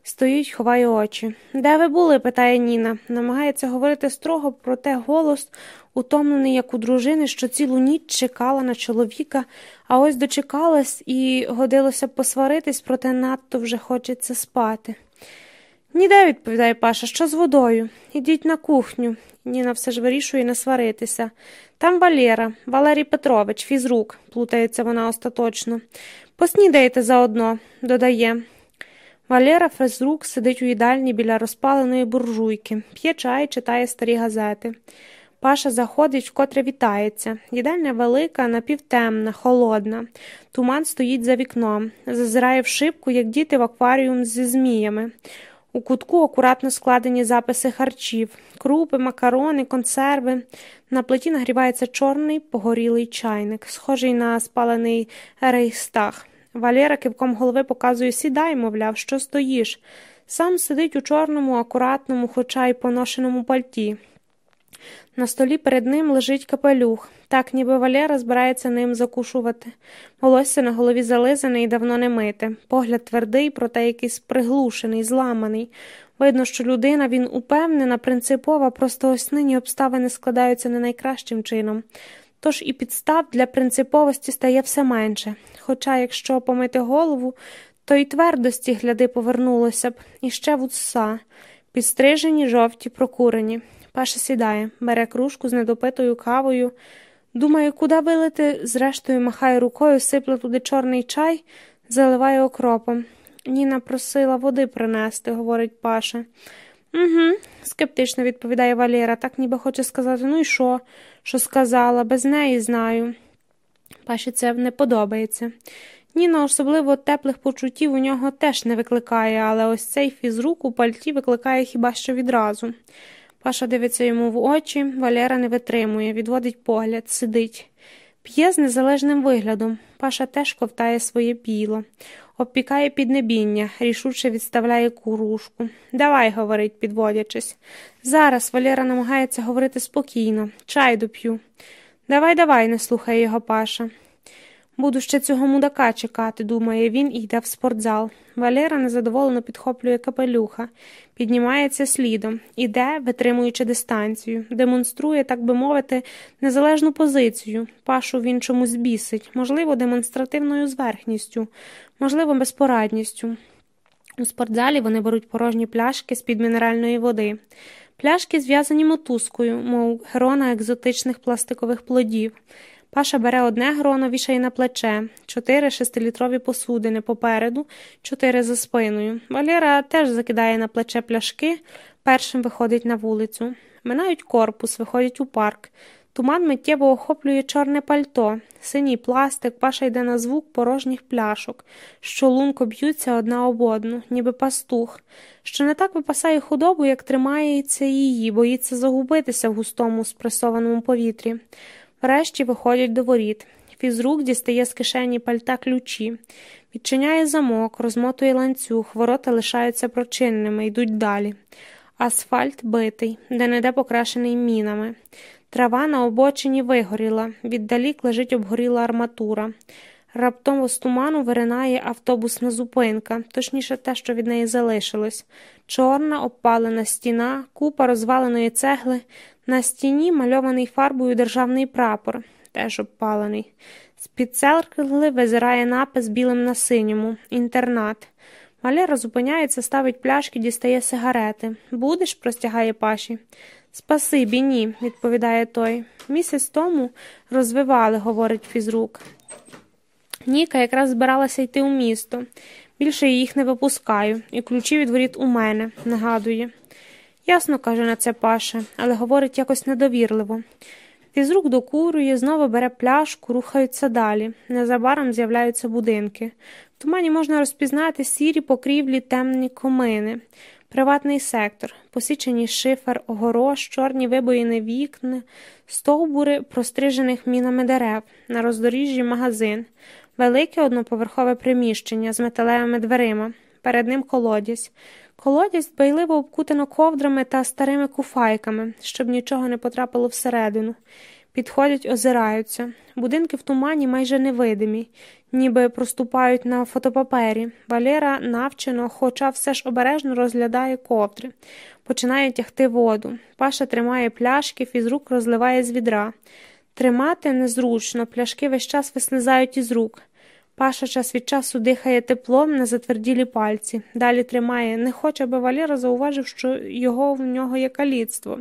Стоїть, ховає очі. Де ви були? питає Ніна. Намагається говорити строго, проте голос, утомлений, як у дружини, що цілу ніч чекала на чоловіка, а ось дочекалась і годилося посваритись, проте надто вже хочеться спати. Ніде, відповідає Паша, що з водою. Ідіть на кухню. Ніна все ж вирішує не сваритися. Там Валера, Валерій Петрович, фізрук, плутається вона остаточно. Поснідаєте заодно, додає. Валера фізрук сидить у їдальні біля розпаленої буржуйки, п'є чай, читає старі газети. Паша заходить, вкотре вітається. Їдальня велика, напівтемна, холодна. Туман стоїть за вікном, зазирає в шибку, як діти в акваріум зі зміями. У кутку акуратно складені записи харчів, крупи, макарони, консерви. На плиті нагрівається чорний погорілий чайник, схожий на спалений рейхстаг. Валера кивком голови показує сідай, мовляв, що стоїш. Сам сидить у чорному, акуратному, хоча й поношеному пальті. На столі перед ним лежить капелюх, так ніби Валера збирається ним закушувати. Волосся на голові зализане і давно не мите. Погляд твердий, проте якийсь приглушений, зламаний. Видно, що людина він упевнена, принципова, просто ось нині обставини складаються не найкращим чином. Тож і підстав для принциповості стає все менше. Хоча, якщо помити голову, то й твердості гляди повернулося б, і ще вуса, підстрижені, жовті, прокурені. Паша сідає, бере кружку з недопитою кавою. Думає, куди вилити, зрештою махає рукою, сипле туди чорний чай, заливає окропом. Ніна просила води принести, говорить Паша. Угу, скептично відповідає Валера, так ніби хоче сказати, ну і що, що сказала, без неї знаю. Паші це не подобається. Ніна особливо теплих почуттів у нього теж не викликає, але ось цей фізрук у пальті викликає хіба що відразу. Паша дивиться йому в очі, Валера не витримує, відводить погляд, сидить. П'є з незалежним виглядом. Паша теж ковтає своє піло, обпікає піднебіння, рішуче відставляє курушку. Давай, говорить, підводячись. Зараз Валера намагається говорити спокійно, чай доп'ю. Давай, давай, не слухає його Паша. Буду ще цього мудака чекати, думає він і йде в спортзал. Валера незадоволено підхоплює капелюха, піднімається слідом, іде, витримуючи дистанцію, демонструє, так би мовити, незалежну позицію. Пашу він чомусь бісить, можливо, демонстративною зверхністю, можливо, безпорадністю. У спортзалі вони беруть порожні пляшки з під мінеральної води. Пляшки зв'язані мотузкою, мов грона екзотичних пластикових плодів. Паша бере одне гроно, вішає на плече, чотири шестилітрові посудини попереду, чотири за спиною. Валера теж закидає на плече пляшки, першим виходить на вулицю. Минають корпус, виходять у парк. Туман миттєво охоплює чорне пальто, синій пластик, паша йде на звук порожніх пляшок, що лунко б'ються одна об одну, ніби пастух, що не так випасає худобу, як тримається її, боїться загубитися в густому спресованому повітрі. Врешті виходять до воріт. Фізрук дістає з кишені пальта ключі, відчиняє замок, розмотує ланцюг, ворота лишаються прочинними, йдуть далі. Асфальт битий, де неде покрашений мінами. Трава на обочині вигоріла, віддалік лежить обгоріла арматура. Раптом з туману виринає автобусна зупинка, точніше те, що від неї залишилось. Чорна обпалена стіна, купа розваленої цегли, на стіні мальований фарбою державний прапор, теж обпалений. З під церкви визирає напис білим на синьому інтернат. Валера зупиняється, ставить пляшки, дістає сигарети. Будеш? простягає паші. Спасибі, ні, відповідає той. Місяць тому розвивали, говорить фізрук. Ніка якраз збиралася йти у місто. Більше їх не випускаю, і ключі від воріт у мене, нагадує. Ясно, каже на це Паша, але говорить якось недовірливо. Фізрук докурює, знову бере пляшку, рухаються далі. Незабаром з'являються будинки. В тумані можна розпізнати сірі покрівлі темні комини, приватний сектор, посічені шифер, огорош, чорні вибоїни вікна, стовбури прострижених мінами дерев, на роздоріжжі магазин, велике одноповерхове приміщення з металевими дверима, перед ним колодязь. Колодязь дбайливо обкутано ковдрами та старими куфайками, щоб нічого не потрапило всередину. Підходять, озираються. Будинки в тумані майже невидимі, ніби проступають на фотопапері. Валера навчено, хоча все ж обережно розглядає ковдри, починає тягти воду. Паша тримає пляшки, фізрук розливає з відра. Тримати незручно, пляшки весь час вислизають із рук. Паша час від часу дихає теплом на затверділі пальці, далі тримає, не хоче, аби Валера зауважив, що його в нього є каліцтво.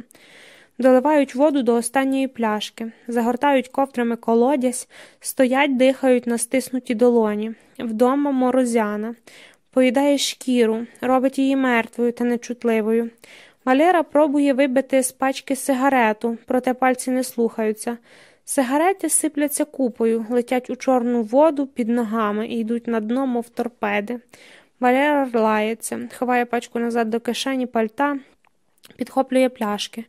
Доливають воду до останньої пляшки, загортають ковдрами колодязь, стоять, дихають на стиснуті долоні. Вдома морозяна, поїдає шкіру, робить її мертвою та нечутливою. Валера пробує вибити з пачки сигарету, проте пальці не слухаються. Сигарети сипляться купою, летять у чорну воду під ногами і йдуть на дно, мов торпеди. Валера лається, ховає пачку назад до кишені пальта, підхоплює пляшки.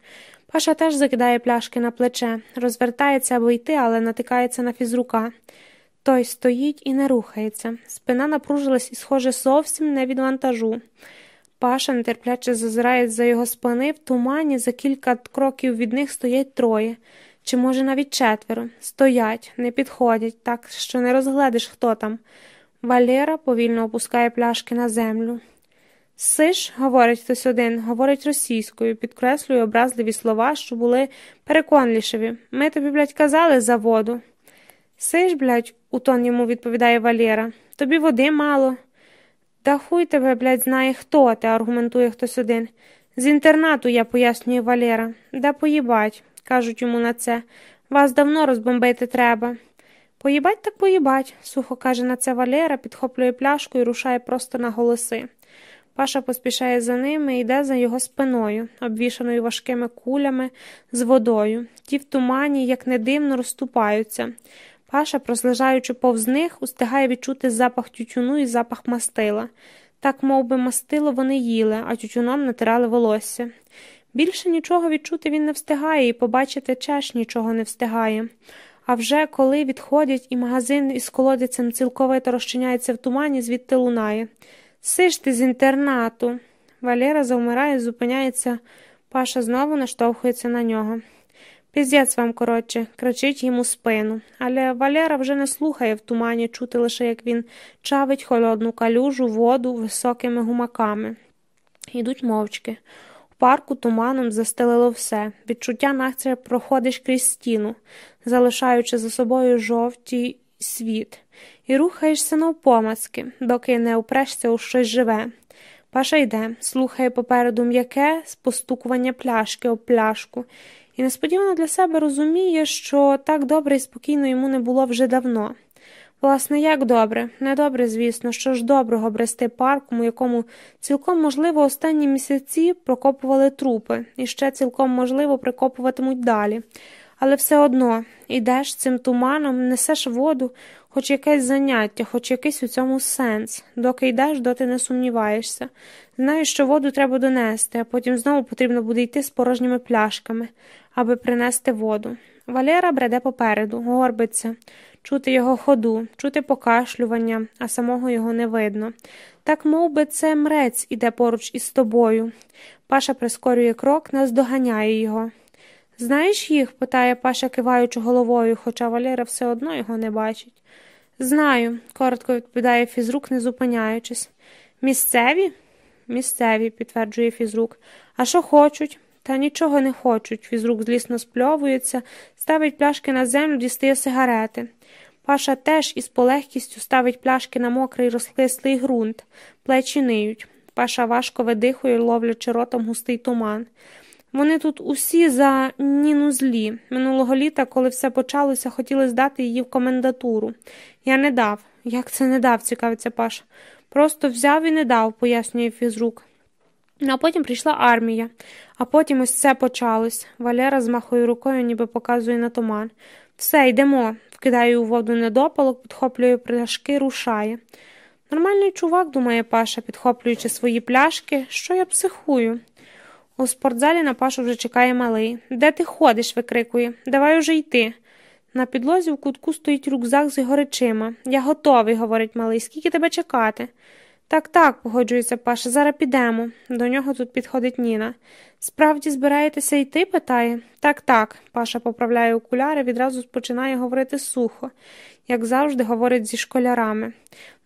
Паша теж закидає пляшки на плече, розвертається аби йти, але натикається на фізрука. Той стоїть і не рухається. Спина напружилась і, схоже, зовсім не від вантажу. Паша нетерпляче зазирає за його спини, в тумані за кілька кроків від них стоять троє, чи, може, навіть четверо. Стоять, не підходять, так що не розгледиш, хто там. Валера повільно опускає пляшки на землю. Сиш, говорить хтось один, говорить російською, підкреслює образливі слова, що були переконлішеві. Ми тобі, блядь, казали за воду. Сиш, блядь, у тон йому відповідає Валера. Тобі води мало. Та хуй тебе, блядь, знає, хто ти, аргументує хтось один. З інтернату я пояснює Валера. Да поїбать, кажуть йому на це. Вас давно розбомбити треба. Поїбать так поїбать, сухо каже на це Валера, підхоплює пляшку і рушає просто на голоси. Паша поспішає за ними і йде за його спиною, обвішаною важкими кулями з водою. Ті в тумані, як не дивно, розступаються. Паша, прослежаючи повз них, устигає відчути запах тютюну і запах мастила. Так мов би, мастило вони їли, а тютюном натирали волосся. Більше нічого відчути він не встигає, і побачити чеш нічого не встигає. А вже коли відходять, і магазин із колодицем цілковито розчиняється в тумані, звідти лунає. Сиш ти з інтернату. Валера завмирає, зупиняється, Паша знову наштовхується на нього. Піздець вам, коротше, кричить йому спину. Але Валера вже не слухає в тумані, чути лише, як він чавить холодну калюжу, воду високими гумаками. Йдуть мовчки. Парку туманом застелило все. Відчуття наче проходиш крізь стіну, залишаючи за собою жовтий світ, і рухаєшся навпомацки, доки не упрешся у щось живе. Паша йде, слухає попереду м'яке постукування пляшки об пляшку і несподівано для себе розуміє, що так добре і спокійно йому не було вже давно. Власне, як добре, недобре, звісно, що ж доброго брести парком, у якому цілком можливо останні місяці прокопували трупи, і ще цілком можливо прикопуватимуть далі. Але все одно йдеш цим туманом, несеш воду, хоч якесь заняття, хоч якийсь у цьому сенс. Доки йдеш, доти не сумніваєшся. Знаєш, що воду треба донести, а потім знову потрібно буде йти з порожніми пляшками аби принести воду. Валера бреде попереду, горбиться, чути його ходу, чути покашлювання, а самого його не видно. Так мов би, це мрець іде поруч із тобою. Паша прискорює крок, наздоганяє його. Знаєш їх? питає Паша, киваючи головою, хоча Валера все одно його не бачить. Знаю, коротко відповідає фізрук, не зупиняючись. Місцеві? Місцеві, підтверджує фізрук. А що хочуть? Та нічого не хочуть. Фізрук злісно спльовується, ставить пляшки на землю, дістає сигарети. Паша теж із полегкістю ставить пляшки на мокрий розхлислий ґрунт, плечі ниють. Паша важко видихує, ловлячи ротом густий туман. Вони тут усі за Ніну злі. Минулого літа, коли все почалося, хотіли здати її в комендатуру. Я не дав. Як це не дав, цікавиться Паша. Просто взяв і не дав, пояснює фізрук. А потім прийшла армія, а потім ось це почалось. Валера змахує рукою, ніби показує на туман. Все, йдемо, вкидає у воду недопалок, підхоплює пляшки, рушає. Нормальний чувак, думає Паша, підхоплюючи свої пляшки, що я психую. У спортзалі на Пашу вже чекає малий. Де ти ходиш? викрикує. Давай уже йти. На підлозі в кутку стоїть рюкзак з його речима. Я готовий, говорить малий. Скільки тебе чекати? Так, так, погоджується Паша, зараз підемо. До нього тут підходить Ніна. Справді збираєтеся йти? питає. Так, так. Паша поправляє окуляри, відразу починає говорити сухо, як завжди говорить зі школярами.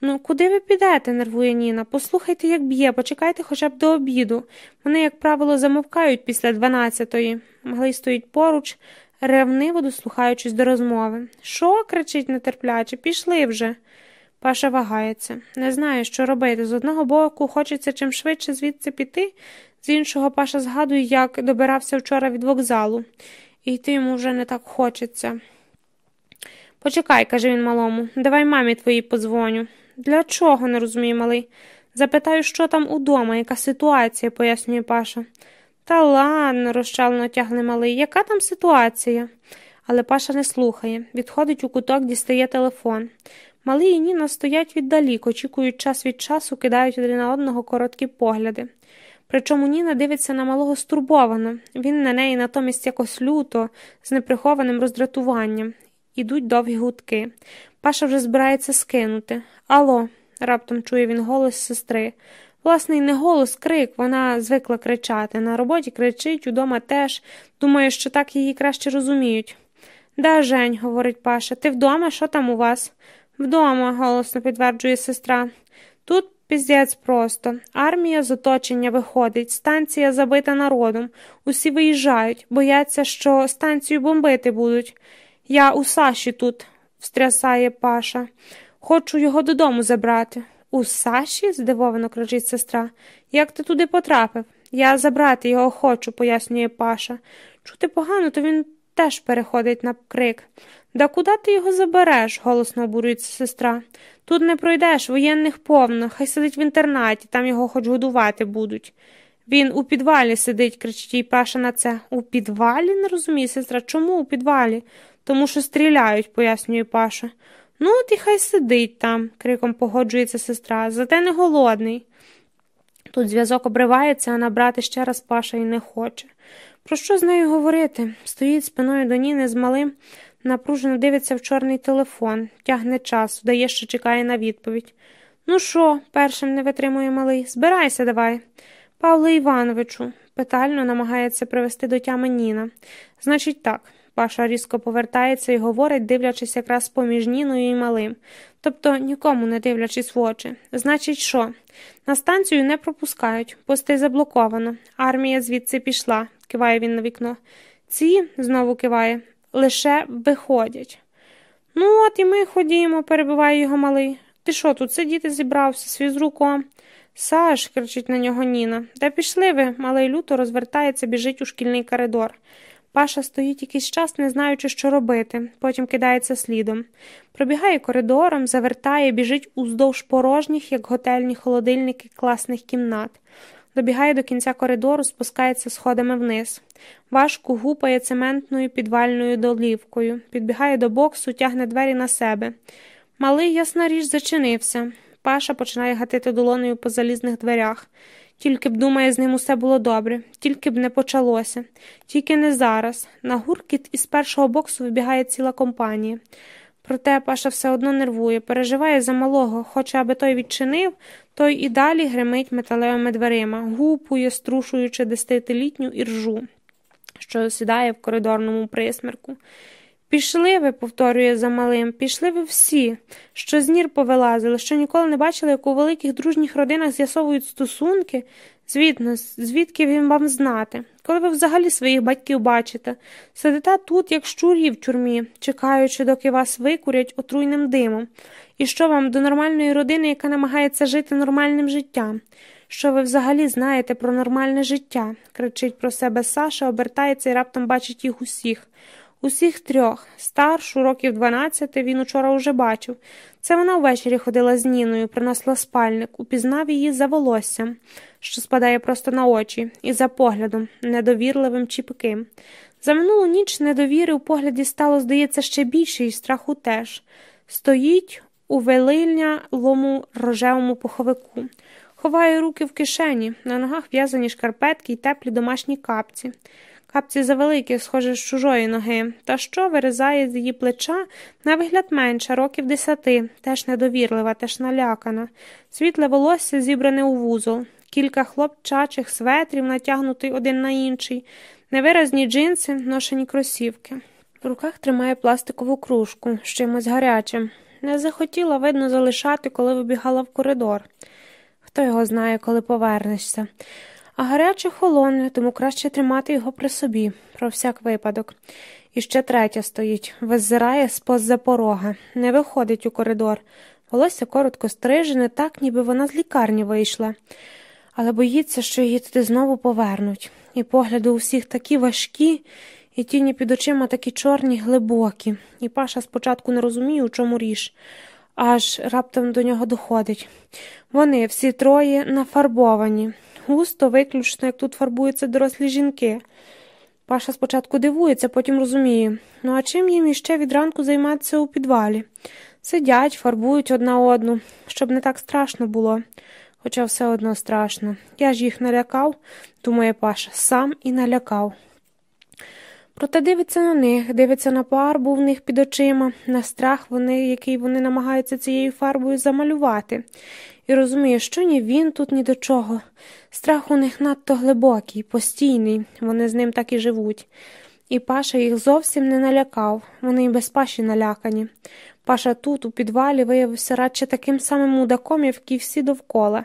Ну, куди ви підете? нервує Ніна. Послухайте, як б'є, почекайте хоча б до обіду. Вони, як правило, замовкають після дванадцятої. Малий стоїть поруч, ревниво дослухаючись до розмови. Що? кричить нетерпляче, пішли вже. Паша вагається, не знає, що робити. З одного боку, хочеться чим швидше звідси піти, з іншого Паша згадує, як добирався вчора від вокзалу, і йти йому вже не так хочеться. Почекай, каже він малому, давай мамі твоїй подзвоню. Для чого? не розуміє малий. Запитаю, що там удома, яка ситуація, пояснює Паша. Та ладно, розчалено тягне малий, яка там ситуація? Але Паша не слухає, відходить у куток, дістає телефон. Малий і Ніна стоять віддалік, очікують час від часу, кидають один на одного короткі погляди. Причому Ніна дивиться на малого стурбовано, він на неї натомість якось люто, з неприхованим роздратуванням. Ідуть довгі гудки. Паша вже збирається скинути. Ало, раптом чує він голос сестри. Власний не голос, крик, вона звикла кричати. На роботі кричить, удома теж. Думаю, що так її краще розуміють. Да, Жень, говорить Паша, ти вдома? Що там у вас? Вдома, голосно підтверджує сестра. Тут піздець просто. Армія з оточення виходить, станція забита народом. Усі виїжджають, бояться, що станцію бомбити будуть. Я у Саші тут, встрясає Паша. Хочу його додому забрати. У Саші? здивовано кричить сестра. Як ти туди потрапив? Я забрати його хочу, пояснює Паша. Чути погано, то він теж переходить на крик. Да куди ти його забереш? голосно обурюється сестра. Тут не пройдеш, воєнних повно, хай сидить в інтернаті, там його хоч годувати будуть. Він у підвалі сидить, кричить їй Паша на це. У підвалі? не розуміє сестра. Чому у підвалі? Тому що стріляють, пояснює Паша. Ну, от і хай сидить там, криком погоджується сестра, зате не голодний. Тут зв'язок обривається, а набрати ще раз Паша і не хоче. Про що з нею говорити? Стоїть спиною до Ніни з малим, напружено дивиться в чорний телефон, тягне час, дає, що чекає на відповідь. Ну що, першим не витримує малий, збирайся давай. Павле Івановичу, питально намагається привести до тями Ніна. Значить, так. Паша різко повертається і говорить, дивлячись якраз поміж Ніною і малим. Тобто нікому не дивлячись в очі. Значить, що? На станцію не пропускають, пости заблоковано. Армія звідси пішла, киває він на вікно. Ці, знову киває, лише виходять. Ну, от і ми ходімо, перебиває його малий. Ти що тут сидіти зібрався, свій з руком? Саш, кричить на нього Ніна. Де пішли ви? Малий люто розвертається, біжить у шкільний коридор. Паша стоїть якийсь час, не знаючи, що робити, потім кидається слідом. Пробігає коридором, завертає, біжить уздовж порожніх, як готельні холодильники класних кімнат. Добігає до кінця коридору, спускається сходами вниз. Важко гупає цементною підвальною долівкою, підбігає до боксу, тягне двері на себе. Малий, ясна річ, зачинився. Паша починає гатити долоною по залізних дверях. Тільки б, думає, з ним усе було добре, тільки б не почалося, тільки не зараз. На гуркіт із першого боксу вибігає ціла компанія. Проте Паша все одно нервує, переживає за малого, хоче, аби той відчинив, той і далі гримить металевими дверима, гупує, струшуючи десятилітню іржу, що сідає в коридорному присмерку. Пішли ви, повторює за малим, пішли ви всі, що з нір повилазили, що ніколи не бачили, як у великих дружніх родинах з'ясовують стосунки. Звідно, звідки він вам знати? Коли ви взагалі своїх батьків бачите, сидите тут, як щурі в тюрмі, чекаючи, доки вас викурять отруйним димом. І що вам до нормальної родини, яка намагається жити нормальним життям? Що ви взагалі знаєте про нормальне життя? кричить про себе Саша, обертається і раптом бачить їх усіх. Усіх трьох, старшу, років дванадцяти, він учора уже бачив. Це вона ввечері ходила з Ніною, приносила спальник, упізнав її за волоссям, що спадає просто на очі, і за поглядом, недовірливим чи пиким. За минулу ніч недовіри у погляді стало, здається, ще більше, і страху теж. Стоїть у велильнялому рожевому пуховику, ховає руки в кишені, на ногах в'язані шкарпетки й теплі домашні капці. Капці завеликі, схоже, з чужої ноги, та що вирізає з її плеча на вигляд менша, років десяти, теж недовірлива, теж налякана, світле волосся зібране у вузол, кілька хлопчачих светрів, натягнутий один на інший, невиразні джинси, ношені кросівки. В руках тримає пластикову кружку з чимось гарячим. Не захотіла, видно, залишати, коли вибігала в коридор. Хто його знає, коли повернешся а гаряче холоне, тому краще тримати його при собі, про всяк випадок. І ще третя стоїть, визирає з за порога, не виходить у коридор. Волосся коротко стрижене, так, ніби вона з лікарні вийшла, але боїться, що її туди знову повернуть. І погляди у всіх такі важкі, і тіні під очима такі чорні, глибокі, і Паша спочатку не розуміє, у чому ріж, аж раптом до нього доходить. Вони всі троє нафарбовані густо, виключно, як тут фарбуються дорослі жінки. Паша спочатку дивується, потім розуміє. Ну а чим їм іще від ранку займатися у підвалі? Сидять, фарбують одна одну, щоб не так страшно було. Хоча все одно страшно. Я ж їх налякав, думає Паша, сам і налякав. Проте дивиться на них, дивиться на фарбу в них під очима, на страх, вони, який вони намагаються цією фарбою замалювати, і розуміє, що ні він тут, ні до чого. Страх у них надто глибокий, постійний, вони з ним так і живуть. І Паша їх зовсім не налякав, вони й без паші налякані. Паша тут, у підвалі, виявився радше таким самим мудаком, як і всі довкола,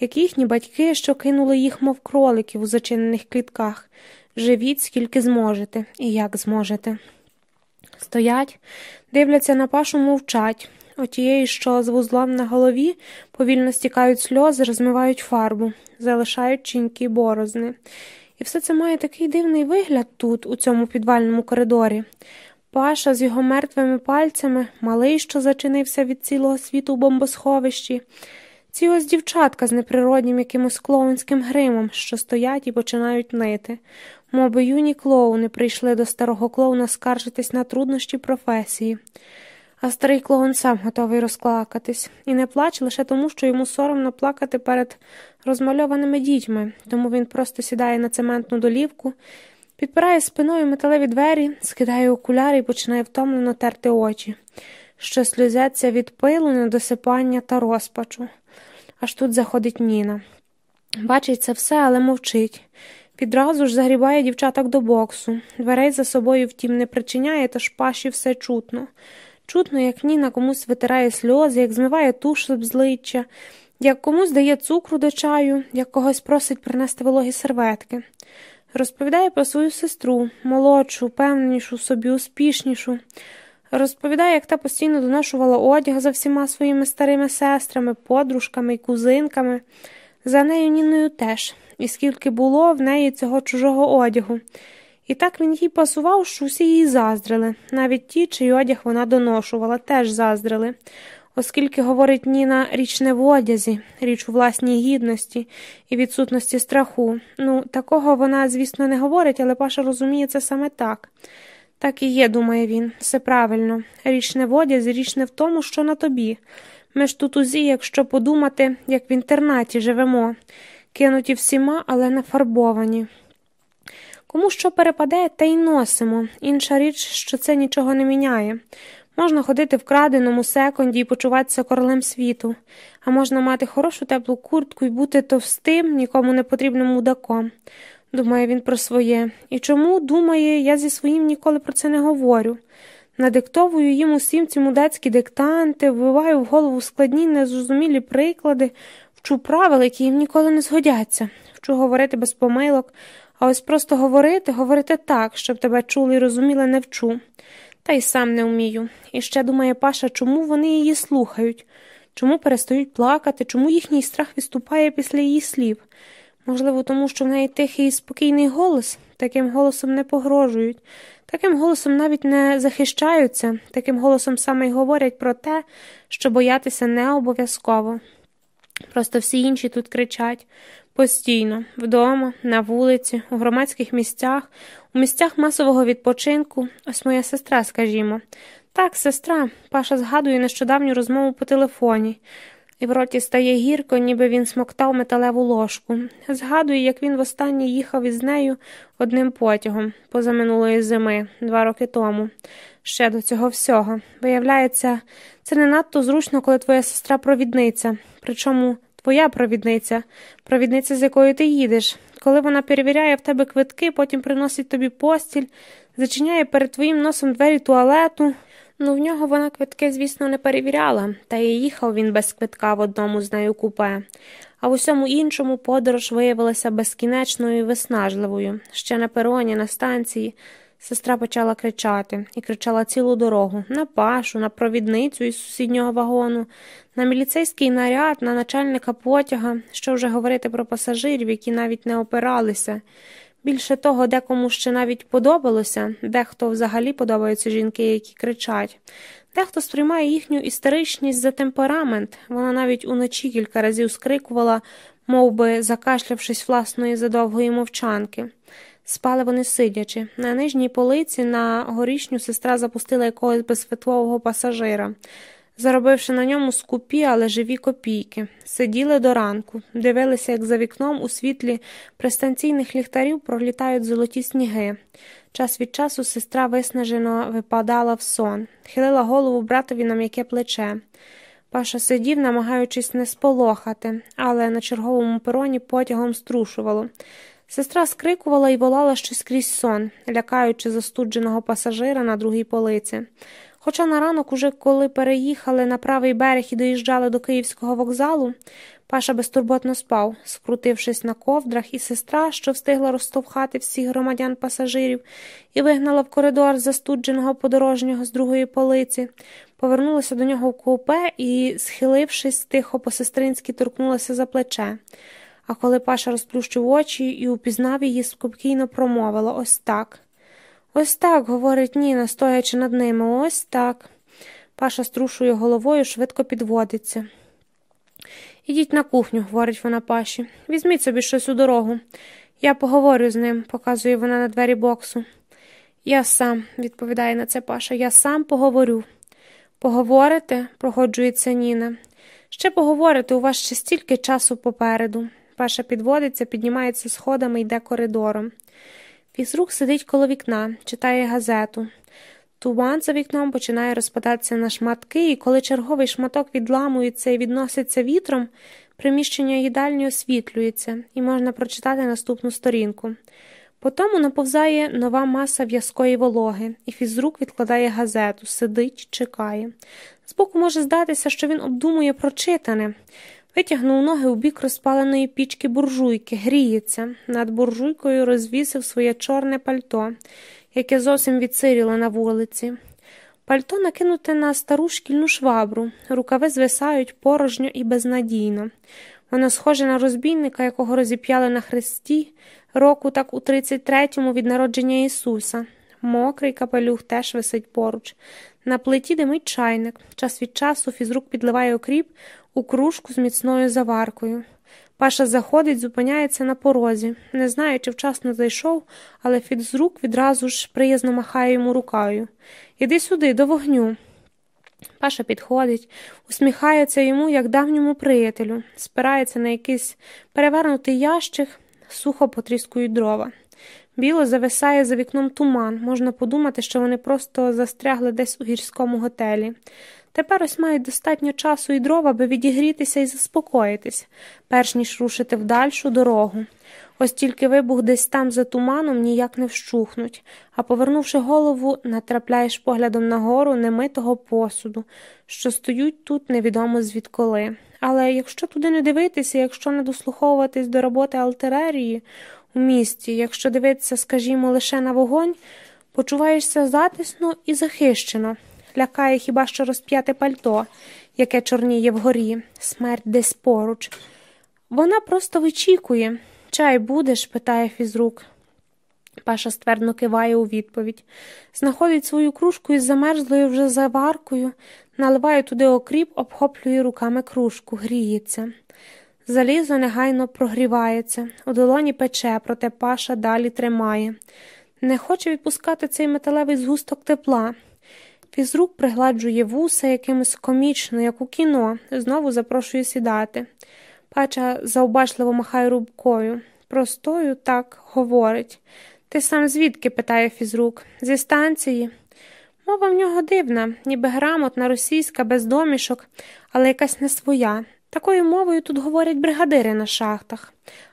як їхні батьки, що кинули їх, мов кроликів у зачинених клітках. Живіть, скільки зможете, і як зможете. Стоять, дивляться на пашу, мовчать. Отієї, що з вузлом на голові, повільно стікають сльози, розмивають фарбу, залишають чинькі борозни. І все це має такий дивний вигляд тут, у цьому підвальному коридорі. Паша з його мертвими пальцями, малий, що зачинився від цілого світу у бомбосховищі, ці ось дівчатка з неприроднім якимось клоунським гримом, що стоять і починають нити. Моби юні клоуни прийшли до старого клоуна скаржитись на труднощі професії. А старий клоун сам готовий розклакатись, і не плаче лише тому, що йому соромно плакати перед розмальованими дітьми, тому він просто сідає на цементну долівку, підпирає спиною металеві двері, скидає окуляри і починає втомлено терти очі, що сльозяться від пилу, недосипання та розпачу. Аж тут заходить Ніна. Бачить це все, але мовчить. Відразу ж загрібає дівчаток до боксу, дверей за собою, втім, не причиняє, тож паші все чутно. Чутно, як Ніна комусь витирає сльози, як змиває туш з обличчя, як комусь дає цукру до чаю, як когось просить принести вологі серветки. Розповідає про свою сестру, молодшу, певнішу, собі успішнішу. Розповідає, як та постійно доношувала одяг за всіма своїми старими сестрами, подружками і кузинками. За нею Ніною теж, і скільки було в неї цього чужого одягу. І так він їй пасував, що всі її заздрили, навіть ті, чий одяг вона доношувала, теж заздрили. Оскільки, говорить Ніна, річ не в одязі, річ у власній гідності і відсутності страху. Ну, такого вона, звісно, не говорить, але Паша розуміє це саме так. Так і є, думає він, все правильно. Річ не в одязі, річ не в тому, що на тобі. Ми ж тут узі, якщо подумати, як в інтернаті живемо, кинуті всіма, але нафарбовані. Кому що перепаде, те й носимо. Інша річ, що це нічого не міняє. Можна ходити в краденому секунді і почуватися королем світу, а можна мати хорошу теплу куртку і бути товстим, нікому не потрібним мудаком. Думає він про своє. І чому, думає, я зі своїм ніколи про це не говорю. Надиктовую їм усім ці мудацькі диктанти, вбиваю в голову складні, незрозумілі приклади, вчу правила, які їм ніколи не згодяться, вчу говорити без помилок, а ось просто говорити, говорити так, щоб тебе чули і розуміли, не вчу. Та й сам не вмію. І ще думає Паша, чому вони її слухають, чому перестають плакати, чому їхній страх відступає після її слів. Можливо, тому що в неї тихий і спокійний голос, таким голосом не погрожують, таким голосом навіть не захищаються, таким голосом саме й говорять про те, що боятися не обов'язково. Просто всі інші тут кричать постійно, вдома, на вулиці, у громадських місцях, у місцях масового відпочинку, ось моя сестра, скажімо. Так, сестра, Паша згадує нещодавню розмову по телефоні. І в роті стає гірко, ніби він смоктав металеву ложку. Згадує, як він востаннє їхав із нею одним потягом позаминулої зими, два роки тому. Ще до цього всього. Виявляється, це не надто зручно, коли твоя сестра провідниця, причому твоя провідниця, провідниця, з якою ти їдеш. Коли вона перевіряє в тебе квитки, потім приносить тобі постіль, зачиняє перед твоїм носом двері туалету. Ну, в нього вона квитки, звісно, не перевіряла, та й їхав він без квитка в одному з нею купе. А в усьому іншому подорож виявилася безкінечною і виснажливою. Ще на пероні, на станції. Сестра почала кричати і кричала цілу дорогу на пашу, на провідницю із сусіднього вагону, на міліцейський наряд, на начальника потяга, що вже говорити про пасажирів, які навіть не опиралися. Більше того, декому ще навіть подобалося, дехто взагалі подобаються жінки, які кричать. Дехто сприймає їхню істеричність за темперамент. Вона навіть уночі кілька разів скрикувала, мов би закашлявшись власної задовгої мовчанки. Спали вони сидячи. На нижній полиці на горішню сестра запустила якогось безсвітового пасажира заробивши на ньому скупі, але живі копійки, сиділи до ранку, дивилися, як за вікном у світлі пристанційних ліхтарів пролітають золоті сніги. Час від часу сестра виснажено випадала в сон, хилила голову братові на м'яке плече. Паша сидів, намагаючись не сполохати, але на черговому пероні потягом струшувало. Сестра скрикувала і волала щось крізь сон, лякаючи застудженого пасажира на другій полиці. Хоча на ранок, уже коли переїхали на правий берег і доїжджали до київського вокзалу, Паша безтурботно спав, скрутившись на ковдрах, і сестра, що встигла розтовхати всіх громадян пасажирів і вигнала в коридор застудженого подорожнього з другої полиці, повернулася до нього в купе і, схилившись, тихо по сестринськи торкнулася за плече. А коли Паша розплющив очі і упізнав її, спокійно промовила ось так. Ось так, говорить Ніна, стоячи над ними, ось так. Паша струшує головою, швидко підводиться. Ідіть на кухню, говорить вона Паші. Візьміть собі щось у дорогу. Я поговорю з ним, показує вона на двері боксу. Я сам, відповідає на це Паша, я сам поговорю. Поговорите, проходжується Ніна. Ще поговорите, у вас ще стільки часу попереду. Паша підводиться, піднімається сходами йде коридором. Фізрук сидить коло вікна, читає газету. Туман за вікном починає розпадатися на шматки, і коли черговий шматок відламується і відноситься вітром, приміщення їдальні освітлюється, і можна прочитати наступну сторінку. Потому наповзає нова маса в'язкої вологи, і фізрук відкладає газету, сидить, чекає. Збоку може здатися, що він обдумує прочитане. Витягнув ноги у бік розпаленої пічки буржуйки, гріється. Над буржуйкою розвісив своє чорне пальто, яке зовсім відсиріло на вулиці. Пальто накинуте на стару шкільну швабру, рукави звисають порожньо і безнадійно. Воно схоже на розбійника, якого розіп'яли на хресті, року так у 33-му від народження Ісуса. Мокрий капелюх теж висить поруч. На плиті димить чайник. Час від часу фізрук підливає окріп у кружку з міцною заваркою. Паша заходить, зупиняється на порозі. Не знаю, чи вчасно зайшов, але фізрук відразу ж приязно махає йому рукою. Іди сюди, до вогню. Паша підходить, усміхається йому, як давньому приятелю, спирається на якийсь перевернутий ящик, сухо потріскують дрова. Біло зависає за вікном туман, можна подумати, що вони просто застрягли десь у гірському готелі. Тепер ось мають достатньо часу і дрова, аби відігрітися і заспокоїтись, перш ніж рушити в дальшу дорогу. Ось тільки вибух десь там за туманом ніяк не вщухнуть, а повернувши голову, натрапляєш поглядом на гору немитого посуду, що стоють тут невідомо звідколи. Але якщо туди не дивитися, якщо не дослуховуватись до роботи алтерерії у місті, якщо дивитися, скажімо, лише на вогонь, почуваєшся затисно і захищено. Лякає хіба що розп'яте пальто, яке чорніє вгорі, смерть десь поруч. Вона просто вичікує. Чай будеш? питає фізрук. Паша ствердно киває у відповідь. Знаходить свою кружку із замерзлою вже заваркою, наливає туди окріп, обхоплює руками кружку, гріється. Залізо негайно прогрівається, у долоні пече, проте Паша далі тримає. Не хоче відпускати цей металевий згусток тепла. Фізрук пригладжує вуса якимось комічно, як у кіно, знову запрошує сідати. Пача завбачливо махає рубкою. Простою так говорить. Ти сам звідки? питає фізрук. Зі станції. Мова в нього дивна, ніби грамотна, російська, без домішок, але якась не своя. Такою мовою тут говорять бригадири на шахтах,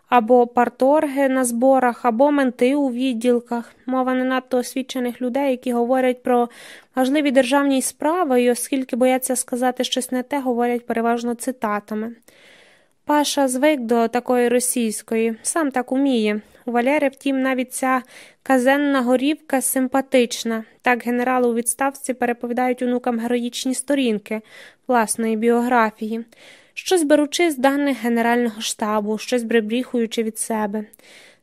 або парторги на зборах, або менти у відділках, мова не надто освічених людей, які говорять про важливі державні справи, і оскільки бояться сказати щось не те, говорять переважно цитатами. Паша звик до такої російської, сам так уміє. У Валери, втім, навіть ця казенна горівка симпатична. Так генерали у відставці переповідають онукам героїчні сторінки власної біографії, щось беручи з даних Генерального штабу, щось бребріхуючи від себе.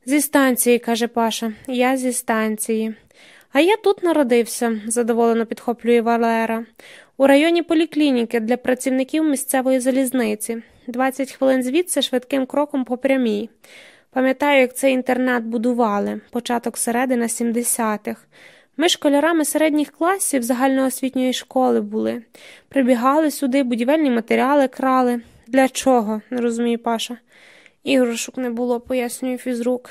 Зі станції, каже Паша, я зі станції. А я тут народився, задоволено підхоплює Валера, у районі поліклініки для працівників місцевої залізниці. 20 хвилин звідси швидким кроком по прямій. Пам'ятаю, як цей інтернат будували, початок середини 70-х. Ми школярами середніх класів загальноосвітньої школи були. Прибігали сюди, будівельні матеріали крали. Для чого? не розуміє Паша. Іграшок не було, пояснює фізрук.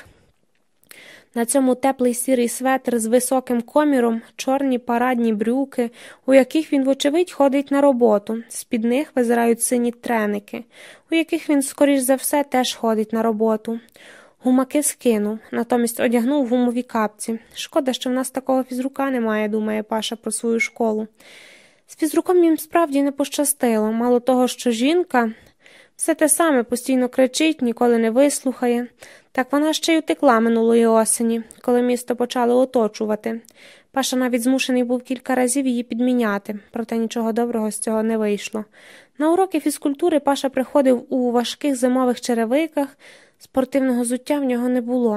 На цьому теплий сірий светр з високим коміром, чорні парадні брюки, у яких він, вочевидь, ходить на роботу. З-під них визирають сині треники, у яких він, скоріш за все, теж ходить на роботу. Гумаки скинув, натомість одягнув гумові капці. Шкода, що в нас такого фізрука немає, думає Паша про свою школу. З фізруком їм справді не пощастило. Мало того, що жінка все те саме постійно кричить, ніколи не вислухає. Так вона ще й утекла минулої осені, коли місто почали оточувати. Паша навіть змушений був кілька разів її підміняти, проте нічого доброго з цього не вийшло. На уроки фізкультури Паша приходив у важких зимових черевиках, спортивного зуття в нього не було.